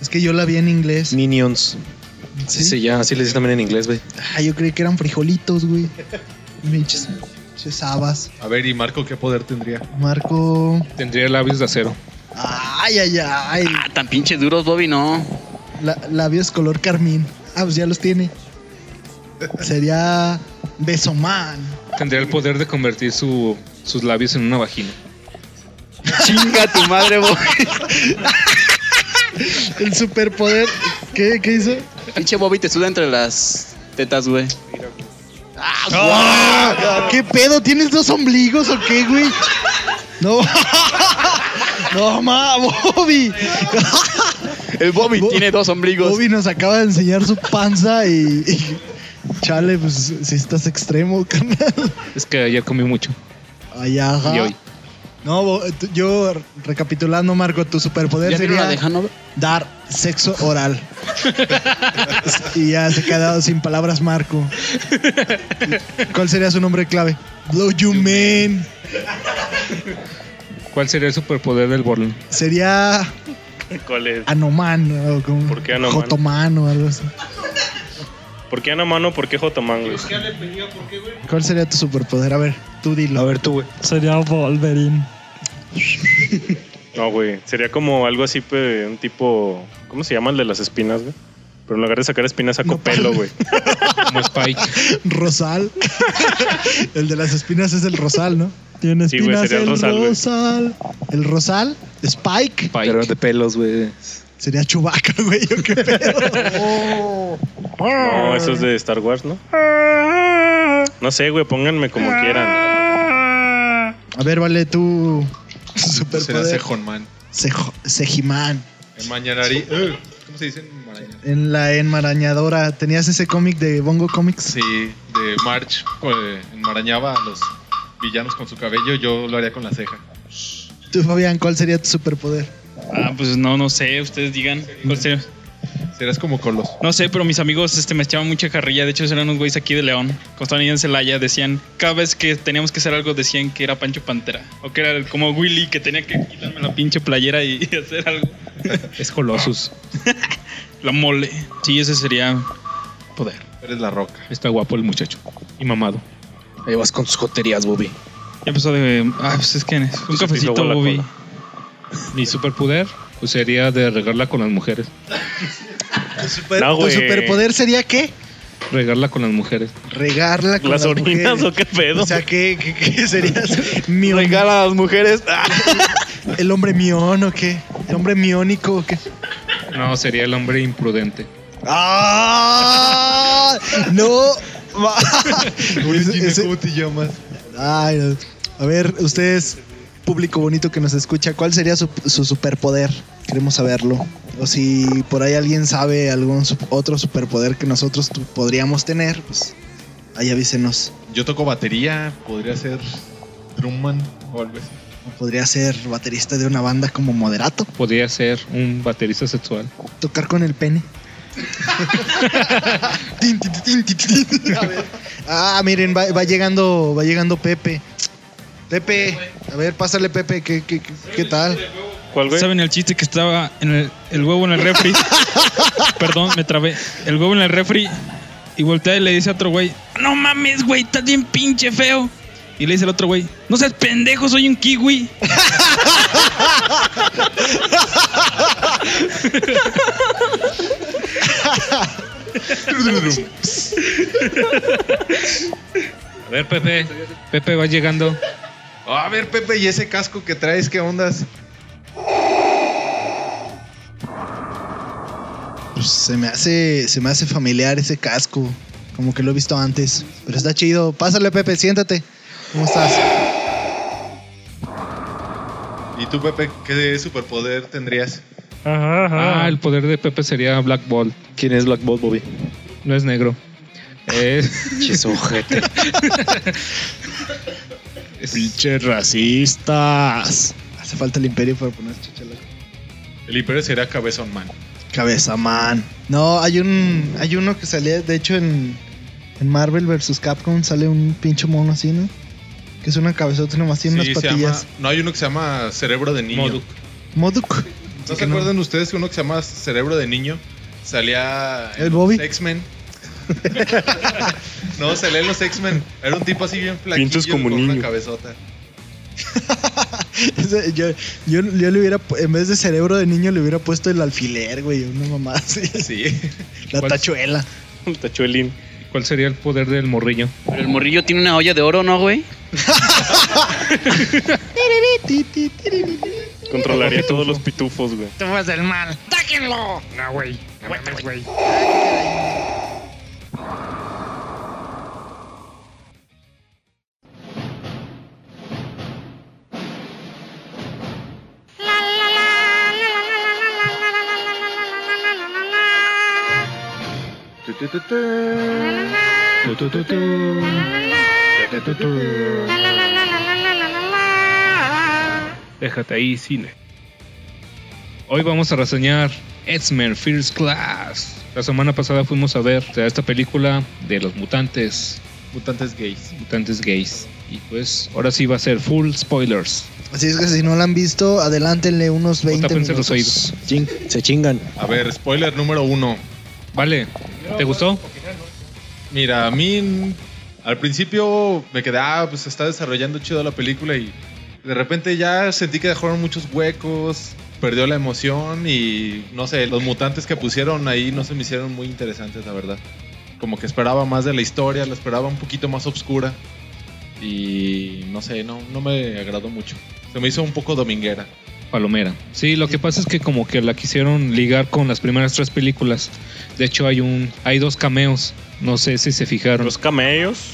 Es que yo la vi en inglés. Minions. Sí, sí, ya, así le dicen también en inglés, güey. Ah, yo creí que eran frijolitos, güey. Pinches pinches habas. A ver, ¿y Marco qué poder tendría? Marco. Tendría labios de acero. Ay, ay, ay. Ah, tan pinches duros, Bobby, no. La- labios color carmín. Ah, pues ya los tiene. Sería Besoman. Tendría el poder de convertir su- sus labios en una vagina. Chinga tu madre, Bobby. El superpoder. ¿Qué, qué hizo? Pinche Bobby te suda entre las tetas, güey. ¡Ah! ¿Qué pedo? ¿Tienes dos ombligos o qué, güey? No. No, ma, Bobby. El Bobby Bo- tiene dos ombligos. Bobby nos acaba de enseñar su panza y. y- chale, pues si estás extremo, carnal. Es que ayer comí mucho. Ay, ajá. Y hoy. No, yo recapitulando, Marco, tu superpoder ¿Ya vieron sería dar sexo oral. y ya se ha quedado sin palabras, Marco. ¿Cuál sería su nombre clave? Blow you man. ¿Cuál sería el superpoder del Borlon? Sería ¿Cuál es? Anoman o como ¿Por qué Anoman? Jotoman o algo así. ¿Por qué Ana Mano? ¿Por qué Jotomán, güey? ¿Cuál sería tu superpoder? A ver, tú dilo. A ver tú, güey. Sería Wolverine. No, güey. Sería como algo así, un tipo. ¿Cómo se llama el de las espinas, güey? Pero en lugar de sacar espinas, saco pelo, güey. Como Spike. Rosal. el de las espinas es el rosal, ¿no? Tiene Sí, güey, espinas sería el el rosal. El rosal, Spike. Pero de pelos, güey. Sería Chubaca, güey. ¿o ¿Qué pedo? No, eso es de Star Wars, ¿no? No sé, güey. Pónganme como quieran. A ver, vale, tú. Será. Sejonman. Sejo- Sejimán. En Mañanari. eh, ¿Cómo se dice en la enmarañadora. ¿Tenías ese cómic de Bongo Comics? Sí, de March. eh, enmarañaba a los villanos con su cabello. Yo lo haría con la ceja. Tú, Fabián, ¿cuál sería tu superpoder? Ah, pues no, no sé, ustedes digan. ¿Cuál sería? Serás como Colos. No sé, pero mis amigos este, me echaban mucha carrilla. De hecho, eran unos güeyes aquí de León. Cuando estaban ahí en Celaya, decían, cada vez que teníamos que hacer algo, decían que era Pancho Pantera. O que era como Willy, que tenía que quitarme la pinche playera y, hacer algo. Es Colossus. La mole. Sí, ese sería poder. Eres la roca. Está guapo el muchacho. Y mamado. Ahí vas con tus joterías, Bobby. Ya empezó de. Ah, pues es que. Un Se cafecito, Bobby. cola. Mi superpoder pues, sería de regarla con las mujeres. ¿Tu, super- No, tu güey. superpoder sería qué? Regarla con las mujeres. Regarla con ¿Las las orinas mujeres. o qué pedo? O sea, ¿qué, qué, qué serías? Mion- Regala a las mujeres. ¿El hombre mión o qué? ¿El hombre miónico o qué? No, sería el hombre imprudente. ¡Ah! ¡No! Oye, ¿cómo te llamas? Ay, no. A ver, ustedes, público bonito que nos escucha, ¿cuál sería su, su superpoder? Queremos saberlo. O si por ahí alguien sabe algún su- otro superpoder que nosotros tu- podríamos tener, pues ahí avísenos. Yo toco batería. Podría ser drumman o algo así. O podría ser baterista de una banda como Moderato, Podría ser un baterista sexual. tocar con el pene. Tin, tin, tin. A ver. Ah, miren, va, va llegando, va llegando Pepe. Pepe, a ver, pásale Pepe, ¿qué, qué, qué, qué tal? ¿Cuál, güey? ¿Saben el chiste que estaba en el, el huevo en el refri? Perdón, me trabé. El huevo en el refri y voltea y le dice a otro güey, no mames, güey, estás bien pinche feo. Y le dice el otro güey, no seas pendejo, soy un kiwi. A ver, Pepe. Pepe va llegando. A ver, Pepe, ¿y ese casco que traes, qué ondas? Pues se me hace, se me hace familiar ese casco. Como que lo he visto antes. Pero está chido. Pásale, Pepe, siéntate. ¿Cómo estás? ¿Y tú, Pepe, qué superpoder tendrías? Ah, el poder de Pepe sería Black Ball. ¿Quién es Black Bolt, Bobby? No es negro. Es... Chisojete. Pinches racistas. Hace falta el imperio para poner chachala. El imperio sería Cabezón Man. Cabeza man. No, hay un hay uno que salía, de hecho en, en Marvel vs Capcom sale un pinche mono así, ¿no? Que es una cabezota nomás tiene Sí, unas patillas. llama- no, hay uno que se llama Cerebro de Niño. Moduk. Moduk. ¿No se no. acuerdan ustedes que uno que se llama Cerebro de Niño salía en ¿El Bobby? los X-Men? no, salía en los X-Men. Era un tipo así bien flaquillo como con niño. una cabezota. Ese- yo, yo, yo le hubiera, en vez de cerebro de niño, le hubiera puesto el alfiler, güey, una mamá así. Sí. La tachuela. El tachuelín. ¿Cuál sería el poder del morrillo? Pero el morrillo tiene una olla de oro, ¿no, güey? Controlaría todos los pitufos, güey. Tú vas del mal. ¡Táquenlo! No, güey. No güey. Déjate ahí, cine. Hoy vamos a reseñar X-Men First Class. La semana pasada fuimos a ver esta película de los mutantes, Mutantes gays. mutantes gays. Y pues ahora sí va a ser full spoilers. Así es que si no la han visto, adelántenle unos 20 tápense minutos. los oídos. Ching, se chingan. A ver, spoiler número uno. Vale, ¿te gustó? Mira, a mí al principio me quedé, ah, pues está desarrollando chido la película y de repente ya sentí que dejaron muchos huecos, perdió la emoción y no sé, los mutantes que pusieron ahí no se me hicieron muy interesantes, la verdad. Como que esperaba más de la historia, la esperaba un poquito más oscura y no sé, no, no me agradó mucho. Se me hizo un poco dominguera. Palomera. Sí, lo que pasa es que como que la quisieron ligar con las primeras tres películas. De hecho hay un hay dos cameos. No sé si se fijaron. ¿Los camellos?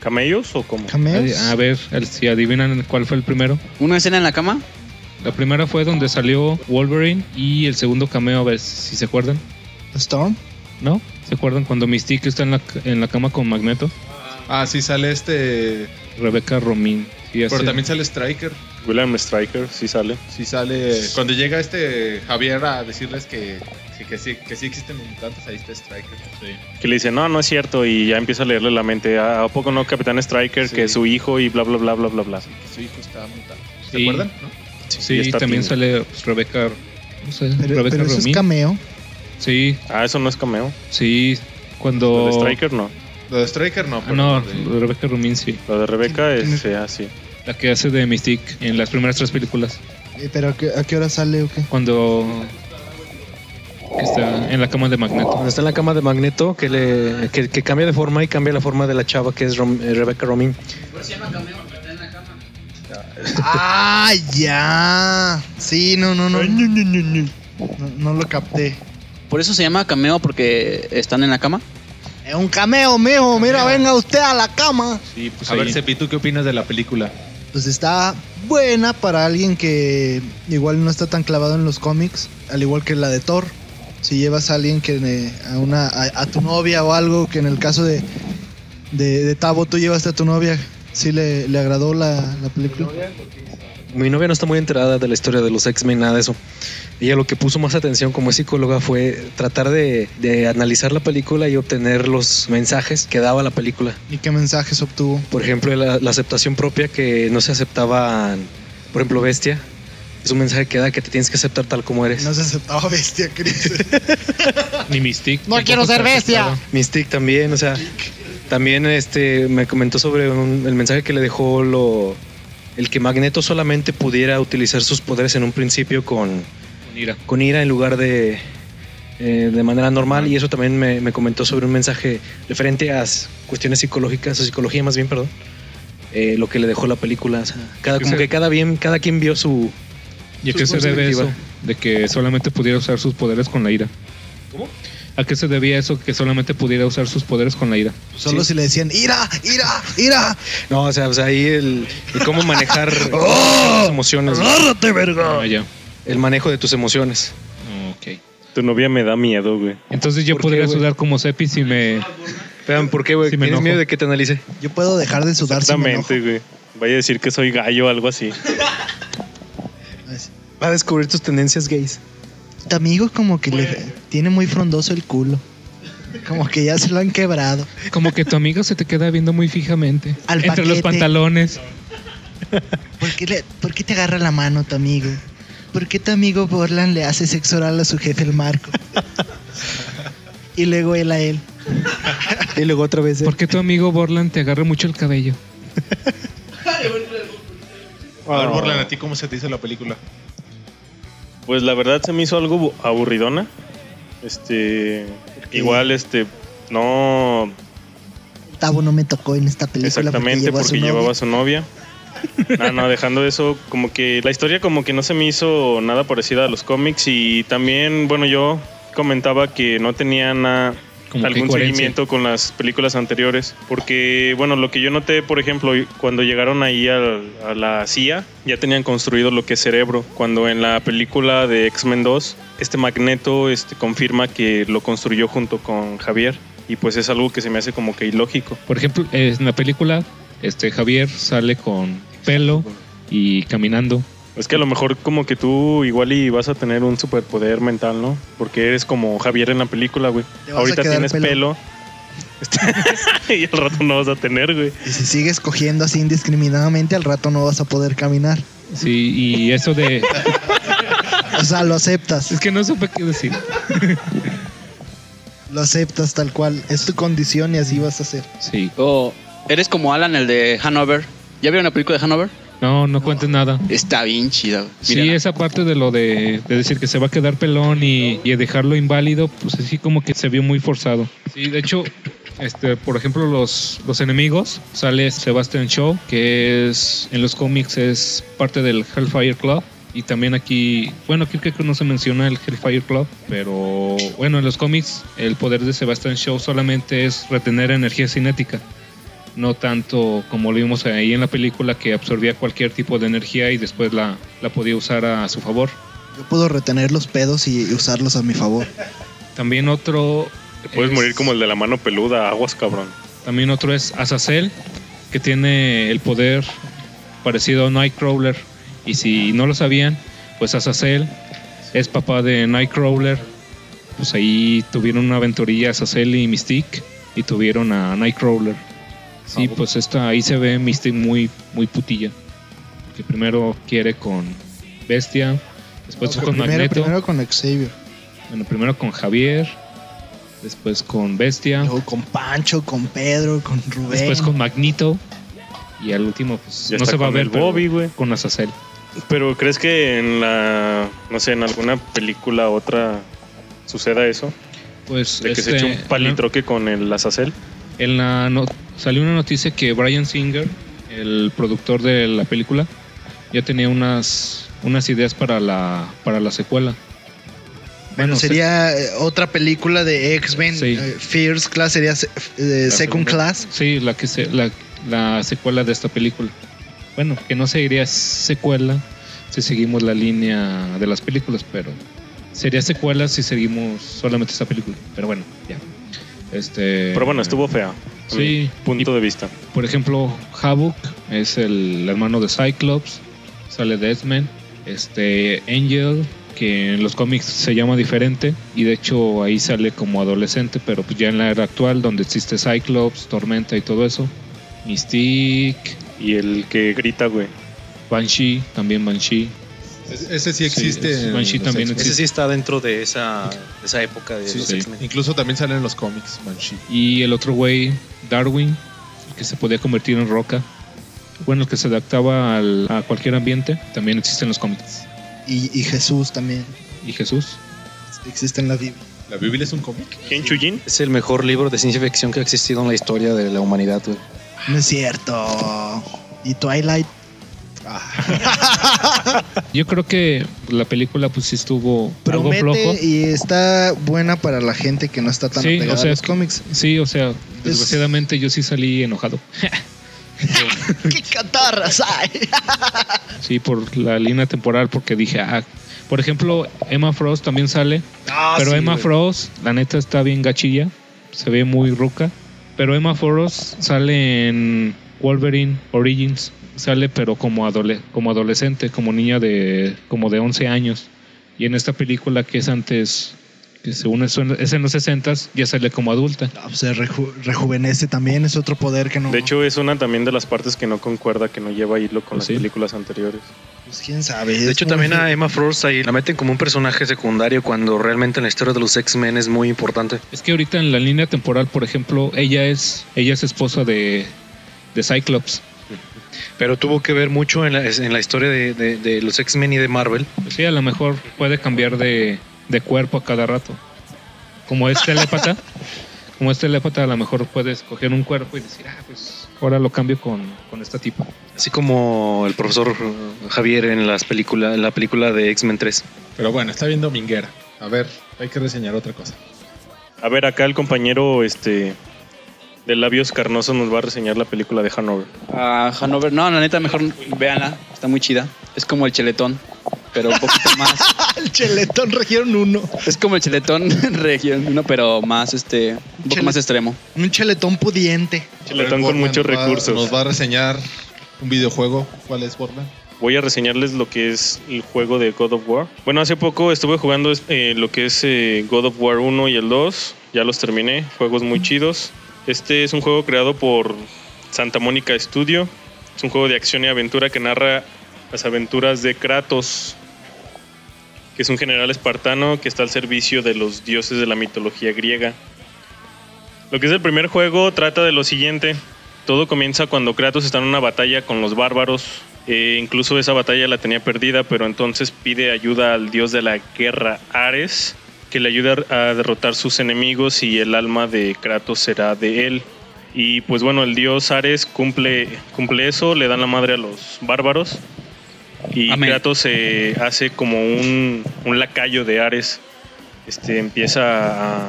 ¿Camellos o cómo? ¿Cameos? A ver, el- si adivinan cuál fue el primero. ¿Una escena en la cama? La primera fue donde salió Wolverine y el segundo cameo, a ver si se acuerdan. Storm. ¿No? ¿Se acuerdan cuando Mystique está en la, en la cama con Magneto? Ah, sí sale este, Rebecca Romín. Sí, pero también sale Striker. William Striker, sí sale. Sí sale. Cuando llega este Javier a decirles que, que, que sí, que sí existen mutantes, ahí está Striker. Que le dice, no, no es cierto. Y ya empieza a leerle la mente. ¿A poco no, Capitán Striker? Sí. Que su hijo y bla, bla, bla, bla, bla, bla. Que su hijo está mutado. ¿Se Sí. acuerdan? ¿No? Sí, y también sale pues, Rebecca. No sé, Pero, Rebecca pero eso es cameo. Sí, Ah, eso no es cameo. sí. Cuando. Lo de Striker no. Lo de Striker no. Ah, pero no, lo de- lo de Rebecca Romín sí. Lo de Rebeca ¿Quién- es así. La que hace de Mystique en las primeras tres películas. Eh, ¿Pero a qué, a qué hora sale o qué? Cuando. que está en la cama de Magneto. Cuando está en la cama de Magneto, que, le, que, que cambia de forma y cambia la forma de la chava que es Rom- eh, Rebecca Romín. ¡Ah, ya! Sí, no, no, no. No, no lo capté. Por eso se llama cameo porque están en la cama. Es un cameo, mijo. Mira, venga usted a la cama. Sí, pues A ver, ahí. Cepi, ¿tú qué opinas de la película? Pues está buena para alguien que igual no está tan clavado en los cómics, al igual que la de Thor. Si llevas a alguien que eh, a una a, a tu novia o algo, que en el caso de, de, Tavo tú llevaste a tu novia, ¿sí le, le agradó la, la película? Mi novia no está muy enterada de la historia de los X-Men, nada de eso. Ella lo que puso más atención como es psicóloga fue tratar de, de analizar la película y obtener los mensajes que daba la película. ¿Y qué mensajes obtuvo? Por ejemplo, la, la aceptación propia que no se aceptaban, por ejemplo, Bestia. Es un mensaje que da que te tienes que aceptar tal como eres. No se aceptaba bestia, Chris. Ni Mystique. No quiero ser se bestia. Mystique también, o sea, también este me comentó sobre un- el mensaje que le dejó lo el que Magneto solamente pudiera utilizar sus poderes en un principio con, Con ira. con ira en lugar de eh, de manera normal y eso también me, me comentó sobre un mensaje referente a cuestiones psicológicas o psicología más bien, perdón. eh, lo que le dejó la película, o sea, cada, como que cada bien, cada quien vio su ¿Y a qué se debe eso? De que solamente pudiera usar sus poderes con la ira. ¿A qué se debía eso que solamente pudiera usar sus poderes con la ira? Solo Sí. si le decían, ira, ira, ira. No, o sea, o sea, ahí el, el cómo manejar ¡Oh! tus emociones. Agárrate, verga. Ah, ya. El manejo de tus emociones. Ok. Tu novia me da miedo, güey. Entonces yo ¿Por qué, podría güey? sudar como Seppi si me... Vean, ¿por qué, güey? Me ¿Tienes miedo de que te analice? Yo puedo dejar de sudar si me enojo. Exactamente, güey. Vaya a decir que soy gallo o algo así. Va a descubrir tus tendencias gays. Tu amigo como que le tiene muy frondoso el culo. Como que ya se lo han quebrado. Como que tu amigo se te queda viendo muy fijamente. Al entre los pantalones. ¿Por qué, le- por qué te agarra la mano tu amigo? ¿Por qué tu amigo Borland le hace sexo oral a su jefe el Marco? y luego él a él. Y luego otra vez. ¿eh? ¿Por qué tu amigo Borland te agarra mucho el cabello? A ver. Borland, ¿a ti cómo se te hizo la película? Pues la verdad se me hizo algo bu- aburridona. Este. Igual, este. No Tavo no me tocó en esta película exactamente porque, llevaba a su novia. No, no, dejando eso, como que la historia como que no se me hizo nada parecida a los cómics y también, bueno, yo comentaba que no tenía nada Como algún seguimiento con las películas anteriores, porque, bueno, lo que yo noté, por ejemplo, cuando llegaron ahí al- a, la CIA, ya tenían construido lo que es Cerebro, cuando en la película de X-Men 2, este Magneto este, confirma que lo construyó junto con Javier, y pues es algo que se me hace como que ilógico. Por ejemplo, en la película, este Javier sale con pelo y caminando. Es que a lo mejor como que tú igual y vas a tener un superpoder mental, ¿no? Porque eres como Javier en la película, güey. Ahorita tienes pelo. pelo. Y al rato no vas a tener, güey. Y si sigues cogiendo así indiscriminadamente, al rato no vas a poder caminar. Sí, y eso de... O sea, lo aceptas. Es que no supe qué decir. Lo aceptas tal cual. Es tu condición y así vas a hacer. Sí. O eres como Alan, el de Hanover. ¿Ya vieron la película de Hanover? No, no cuentes nada. Está bien chida. Sí, esa parte de lo de, de decir que se va a quedar pelón y, y dejarlo inválido, pues así como que se vio muy forzado. Sí, de hecho, este, por ejemplo, los, los enemigos, sale Sebastian Shaw, que es en los cómics es parte del Hellfire Club. Y también aquí, bueno, aquí creo que no se menciona el Hellfire Club, pero bueno, en los cómics el poder de Sebastian Shaw solamente es retener energía cinética. No tanto como lo vimos ahí en la película que absorbía cualquier tipo de energía y después la, la podía usar a su favor. Yo puedo retener los pedos y usarlos a mi favor. También otro... Te puedes es- morir como el de la mano peluda, aguas cabrón. También otro es Azazel, que tiene el poder parecido a Nightcrawler. Y si no lo sabían, pues Azazel es papá de Nightcrawler. Pues ahí tuvieron una aventurilla Azazel y Mystique y tuvieron a Nightcrawler. Sí, pues esta, ahí se ve Mystique muy, muy putilla. Que primero quiere con Bestia, después con primero, Magneto. primero con Xavier. Bueno, primero con Javier, después con Bestia. Luego con Pancho, con Pedro, con Rubén. Después con Magneto. Y al último, pues Ya no se va a ver Bobby, güey. Con Azazel. Pero ¿crees que en la, no sé, en alguna película otra suceda eso? Pues De que se este, eche un palitroque con el Azazel. En la no- salió una noticia que Brian Singer, el productor de la película, ya tenía unas unas ideas para la para la secuela. Bueno, se- sería eh, otra película de X-Men. Sí. eh, First Class sería se- la Second segunda. Class. Sí, la que se, la, la secuela de esta película. Bueno, que no sería secuela si seguimos la línea de las películas, pero sería secuela si seguimos solamente esta película. Pero bueno, ya. Este. Pero bueno, estuvo fea. Sí. Punto de vista. Por ejemplo, Havok es el hermano de Cyclops, sale de X-Men. Este Angel, que en los cómics se llama diferente, y de hecho ahí sale como adolescente, pero pues ya en la era actual, donde existe Cyclops, Tormenta y todo eso. Mystique, Y el que grita, güey. Banshee, también Banshee. Ese, sí existe. es- en Banshee también existe. Ese sí está dentro de esa, de esa época de Sí, los sí. X-Men. Incluso también salen en los cómics, Banshee. Y el otro güey, Darwin, que se podía convertir en roca. Bueno, el que se adaptaba al- a cualquier ambiente, también existe en los cómics. Y, y Jesús también. ¿Y Jesús? Existe en la Biblia. ¿La Biblia es un cómic? ¿Quién Chujin? Es el mejor libro de ciencia ficción que ha existido en la historia de la humanidad, güey. No es cierto. Y Twilight. Yo creo que la película pues sí estuvo algo flojo. y está buena para la gente que no está tan Sí, apegada o sea, a los cómics. Sí, o sea, desgraciadamente yo sí salí enojado. ¡Qué catarras hay! Sí, por la línea temporal, porque dije, ah, por ejemplo, Emma Frost también sale. Ah, pero sí, Emma. Frost, la neta, está bien gachilla. Se ve muy ruca. Pero Emma Frost sale en Wolverine Origins. Sale, pero como, adole como adolescente, como niña de como de 11 años. Y en esta película, que es antes, que según eso es en los 60 ya sale como adulta. Ah, pues, se reju- rejuvenece también, es otro poder que no. De hecho, es una también de las partes que no concuerda, que no lleva hilo con las Sí. películas anteriores. pues quién sabe. De hecho, también a Emma Frost ahí la meten como un personaje secundario cuando realmente en la historia de los X-Men es muy importante. Es que ahorita en la línea temporal, por ejemplo, ella es, ella es esposa de, de Cyclops. Pero tuvo que ver mucho en la, en la historia de, de- de los X-Men y de Marvel. Pues sí, a lo mejor puede cambiar de, de cuerpo a cada rato. Como es telépata, como es telépata, a lo mejor puedes coger un cuerpo y decir, ah, pues ahora lo cambio con, con esta tipa. Así como el profesor Javier en las película, en la película de X-Men 3. Pero bueno, está bien dominguera. A ver, hay que reseñar otra cosa. A ver, acá el compañero este de labios carnosos nos va a reseñar la película de Hanover. Ah, Hanover, no, la neta, mejor véanla. Está muy chida. Es como el cheletón, pero un poquito más. El cheletón región 1. Es como el cheletón región 1, pero más, este, un poco Chele- más extremo. Un cheletón pudiente. Cheletón con muchos nos va- recursos. Nos va a reseñar un videojuego. ¿Cuál es, Borman? Voy a reseñarles lo que es el juego de God of War. Bueno, hace poco estuve jugando eh, lo que es eh, God of War 1 y el 2. Ya los terminé. Juegos muy chidos. Este es un juego creado por Santa Mónica Studio. Es un juego de acción y aventura que narra las aventuras de Kratos, que es un general espartano que está al servicio de los dioses de la mitología griega. Lo que es el primer juego trata de lo siguiente. Todo comienza cuando Kratos está en una batalla con los bárbaros. Eh, incluso esa batalla la tenía perdida, pero entonces pide ayuda al dios de la guerra, Ares, que le ayuda a derrotar sus enemigos y el alma de Kratos será de él. Y pues bueno, el dios Ares cumple, cumple eso, le dan la madre a los bárbaros. Y Amén. Kratos se hace como un, un lacayo de Ares. Este, empieza a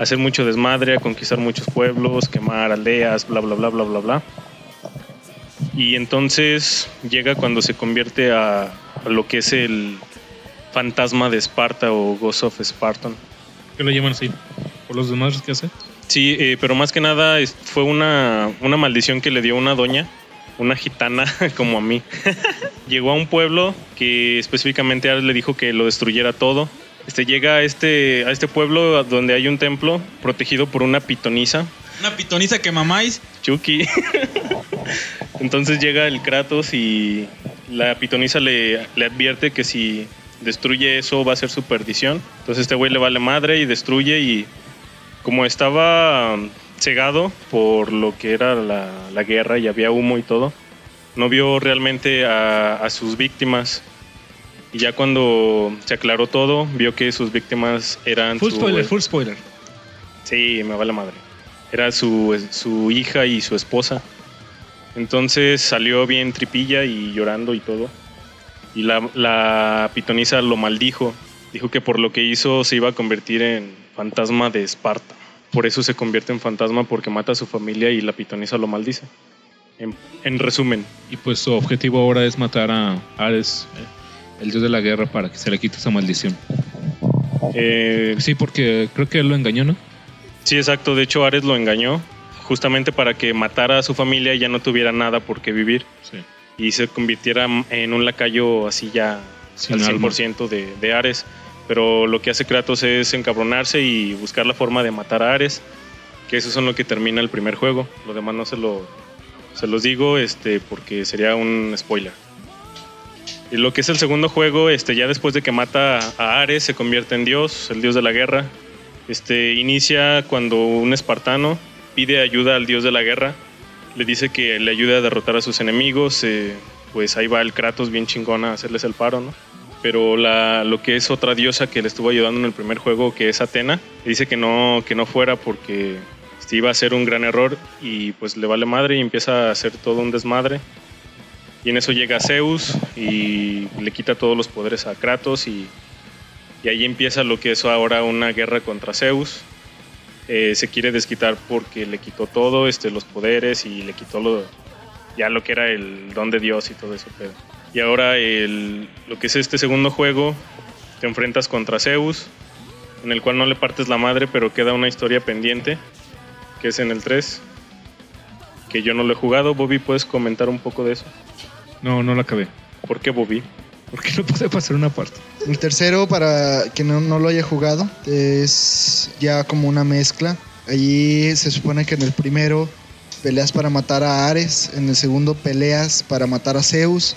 hacer mucho desmadre, a conquistar muchos pueblos, quemar aldeas, bla, bla, bla, bla, bla, bla. Y entonces llega cuando se convierte a, a lo que es el fantasma de Esparta o Ghost of Spartan. ¿Qué lo llaman así? ¿Por los demás que hace? Sí, eh, pero más que nada fue una, una maldición que le dio una doña, una gitana como a mí. Llegó a un pueblo que específicamente Ares le dijo que lo destruyera todo. Este, llega a este, a este pueblo donde hay un templo protegido por una pitonisa, Una pitoniza que mamáis. Chucky. Entonces llega el Kratos y la pitonisa le, le advierte que si destruye eso va a ser su perdición. Entonces este güey le vale madre y destruye y como estaba um, cegado por lo que era la, la guerra y había humo y todo, no vio realmente a, a sus víctimas. Y ya cuando se aclaró todo, vio que sus víctimas eran Full su- spoiler, full spoiler. Sí, me vale madre. Era su, su hija y su esposa. Entonces salió bien tripilla y llorando y todo. Y la, la pitonisa lo maldijo. Dijo que por lo que hizo se iba a convertir en fantasma de Esparta. Por eso se convierte en fantasma porque mata a su familia y la pitonisa lo maldice. En, en resumen, Y pues su objetivo ahora es matar a Ares, el dios de la guerra, para que se le quite esa maldición. eh, Sí, porque creo que él lo engañó, ¿no? sí, exacto. De hecho, Ares lo engañó justamente para que matara a su familia y ya no tuviera nada por qué vivir. Sí. Y se convirtiera en un lacayo así ya Sin al alma. 100% de, de Ares. Pero lo que hace Kratos es encabronarse y buscar la forma de matar a Ares, que eso es en lo que termina el primer juego. Lo demás no se lo se los digo este porque sería un spoiler. Y lo que es el segundo juego, este ya después de que mata a Ares se convierte en dios, el dios de la guerra. Este inicia cuando un espartano pide ayuda al dios de la guerra le dice que le ayude a derrotar a sus enemigos, eh, pues ahí va el Kratos bien chingona a hacerles el paro, ¿no? Pero la, lo que es otra diosa que le estuvo ayudando en el primer juego, que es Atena, le dice que no, que no fuera porque este, iba a ser un gran error y pues le vale madre y empieza a hacer todo un desmadre. Y en eso llega Zeus y le quita todos los poderes a Kratos y, y ahí empieza lo que es ahora una guerra contra Zeus. Eh, se quiere desquitar porque le quitó todo, este, los poderes y le quitó lo, ya lo que era el don de Dios y todo eso. Pero. Y ahora el, lo que es este segundo juego, te enfrentas contra Zeus, en el cual no le partes la madre, pero queda una historia pendiente, que es en el 3, que yo no lo he jugado. Bobby, ¿puedes comentar un poco de eso? No, no la acabé. ¿Por qué Bobby? Porque no pude pasar una parte. El tercero, para quien no, no lo haya jugado, es ya como una mezcla. Allí se supone que en el primero peleas para matar a Ares, en el segundo peleas para matar a Zeus.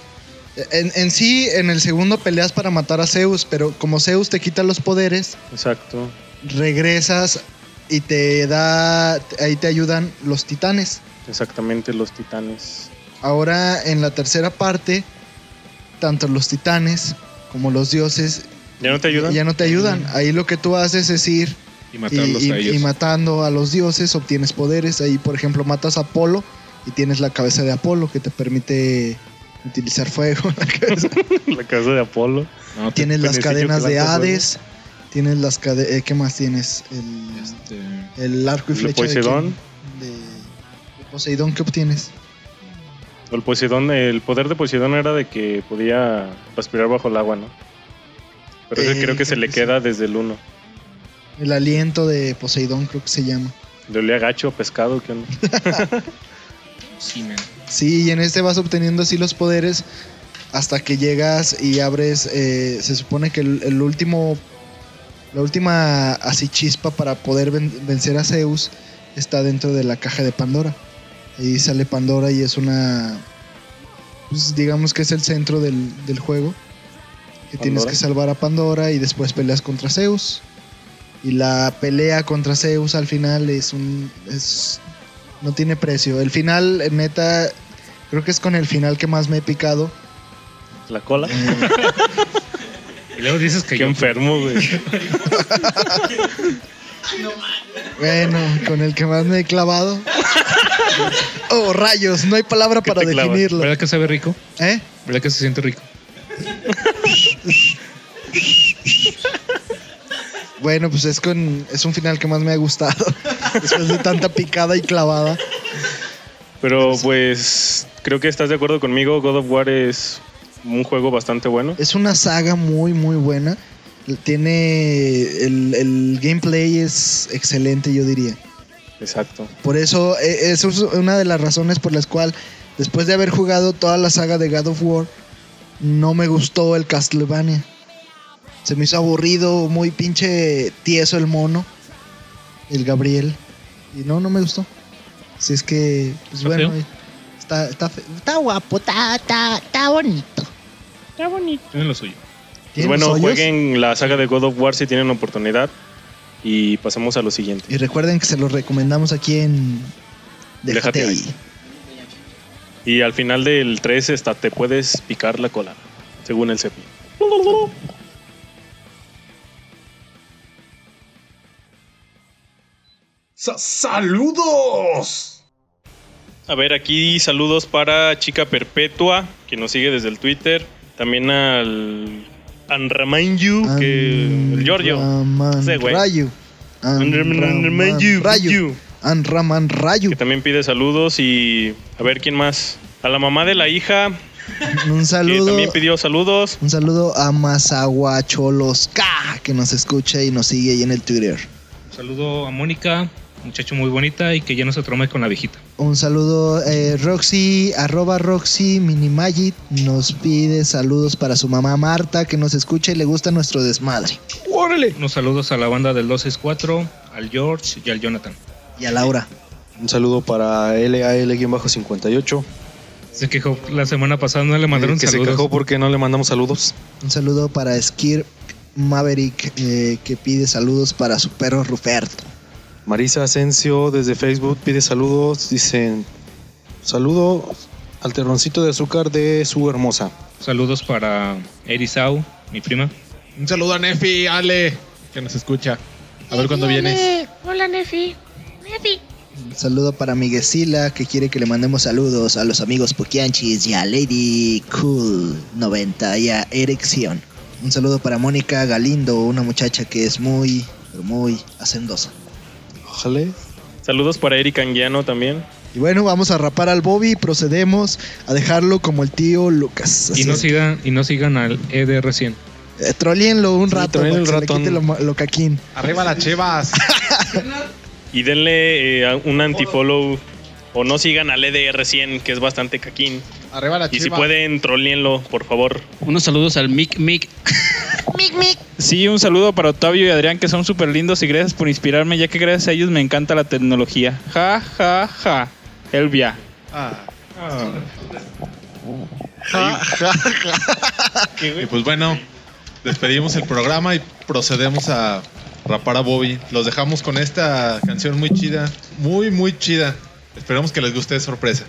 En, en sí, en el segundo peleas para matar a Zeus, pero como Zeus te quita los poderes, Exacto. regresas y te da, ahí te ayudan los titanes. Exactamente, los titanes. Ahora en la tercera parte, tanto los titanes como los dioses ¿Ya no te ayudan? ya no te ayudan. Ahí lo que tú haces es ir Y matarlos y, a ellos. y matando a los dioses obtienes poderes. Ahí, por ejemplo, matas a Apolo y tienes la cabeza de Apolo que te permite utilizar fuego. en la cabeza. La casa de Apolo. No, tienes las cadenas de fuego. Hades. Tienes las cadenas. ¿Qué más tienes? El, este, el arco y ¿El flecha. de Poseidón? de Poseidón, ¿qué obtienes? El Poseidón, el poder de Poseidón era de que podía respirar bajo el agua, ¿no? Pero ese Eh, creo que se creo le que queda desde el 1. El aliento de Poseidón, creo que se llama. Le olía gacho, pescado, ¿qué onda? sí, man. Sí, y en este vas obteniendo así los poderes hasta que llegas y abres. eh, se supone que el, el último. La última así chispa para poder ven- vencer a Zeus está dentro de la caja de Pandora. Ahí sale Pandora y es una. Pues digamos que es el centro del, del juego. Que tienes que salvar a Pandora y después peleas contra Zeus. Y la pelea contra Zeus al final es un. Es, no tiene precio. El final, eh, neta, creo que es con el final que más me he picado. La cola. Y luego dices que Qué yo. enfermo, güey. Bueno, con el que más me he clavado. Oh, rayos, no hay palabra ¿Qué para definirlo. ¿Verdad que sabe rico? ¿Eh? ¿Verdad que se siente rico? Bueno, pues es con es un final que más me ha gustado. Después de tanta picada y clavada. Pero pues creo que estás de acuerdo conmigo. God of War es un juego bastante bueno. Es una saga muy, muy buena. Tiene. El, el gameplay es excelente, yo diría. Exacto. Por eso, eso es una de las razones por las cuales, después de haber jugado toda la saga de God of War, no me gustó el Castlevania. Se me hizo aburrido, muy pinche tieso el mono, el Gabriel. Y no, no me gustó. Si es que, pues ¿Está bueno, feo? está, está, fe- Está guapo, está, está, está bonito. Tiene lo suyo. Pues ¿Tiene bueno, hoyos? jueguen la saga de God of War si tienen oportunidad. Y pasemos a lo siguiente. Y recuerden que se los recomendamos aquí en Déjate Déjate ahí. ahí. Y al final del 3 hasta te puedes picar la cola, según el CEPI. ¡Saludos! A ver, aquí saludos para Chica Perpetua, que nos sigue desde el Twitter. También al Anramanyu, que el Giorgio. Anraman Ese güey. Rayu. Anramanyu, Rayu. Anraman Rayu. que también pide saludos. Y a ver, ¿quién más? A la mamá de la hija, Un que saludo. también pidió saludos. Un saludo a Mazahuacholosca, que nos escucha y nos sigue ahí en el Twitter. Un saludo a Mónica, muchacho muy bonita y que ya no se trome con la viejita. Un saludo, eh, Roxy, arroba Roxy Minimagit, nos pide saludos para su mamá Marta, que nos escucha y le gusta nuestro desmadre. Unos saludos a la banda del 264, al George y al Jonathan. Y a Laura. Un saludo para LAL-58. Se quejó la semana pasada, no le mandaron eh, que saludos. se quejó porque no le mandamos saludos. Un saludo para Skir Maverick, eh, que pide saludos para su perro Ruperto. Marisa Asensio desde Facebook pide saludos. Dicen, saludo al terroncito de azúcar de su hermosa. Saludos para Erisau, mi prima. Un saludo a Nefi, Ale, que nos escucha. A ver cuándo vienes. Hola, Nefi. Nefi. Un saludo para Miguesila, que quiere que le mandemos saludos a los amigos Pokianchis y a Lady Cool 90 y a Erección. Un saludo para Mónica Galindo, una muchacha que es muy, pero muy hacendosa. Ojalá. Saludos para Eric Anguiano también. Y bueno, vamos a rapar al Bobby y procedemos a dejarlo como el tío Lucas. Y no sigan, y no sigan al E EDR100. Eh, un Sí, rato, troleenlo para un que se le ratón. quite lo, lo caquín. Arriba las chivas. Y denle eh, un anti-follow. O no sigan al EDR100, que es bastante caquín. Arriba las Y si pueden, troleenlo, por favor. Unos saludos al Mic Mic. Mic, mic. Sí, un saludo para Octavio y Adrián, que son súper lindos y gracias por inspirarme, ya que gracias a ellos me encanta la tecnología. Ja, ja, ja. Elvia. Ah. Y pues bueno, despedimos el programa y procedemos a rapar a Bobby. Los dejamos con esta canción muy chida, muy, muy chida. Esperamos que les guste de sorpresa.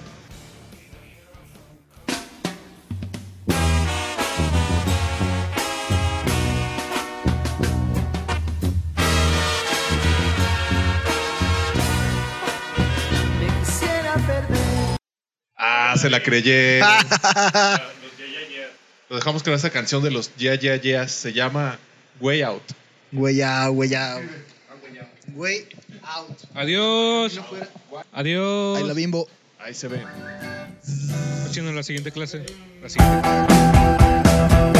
Ah, se la creyé. Lo dejamos con esta canción de los Yeah Yeah Yeahs. Se llama Way Out. Güey, ya, güey, ya. Güey, out. Adiós. Adiós. Ahí la bimbo. Ahí se ven. Haciendo la siguiente clase. La siguiente.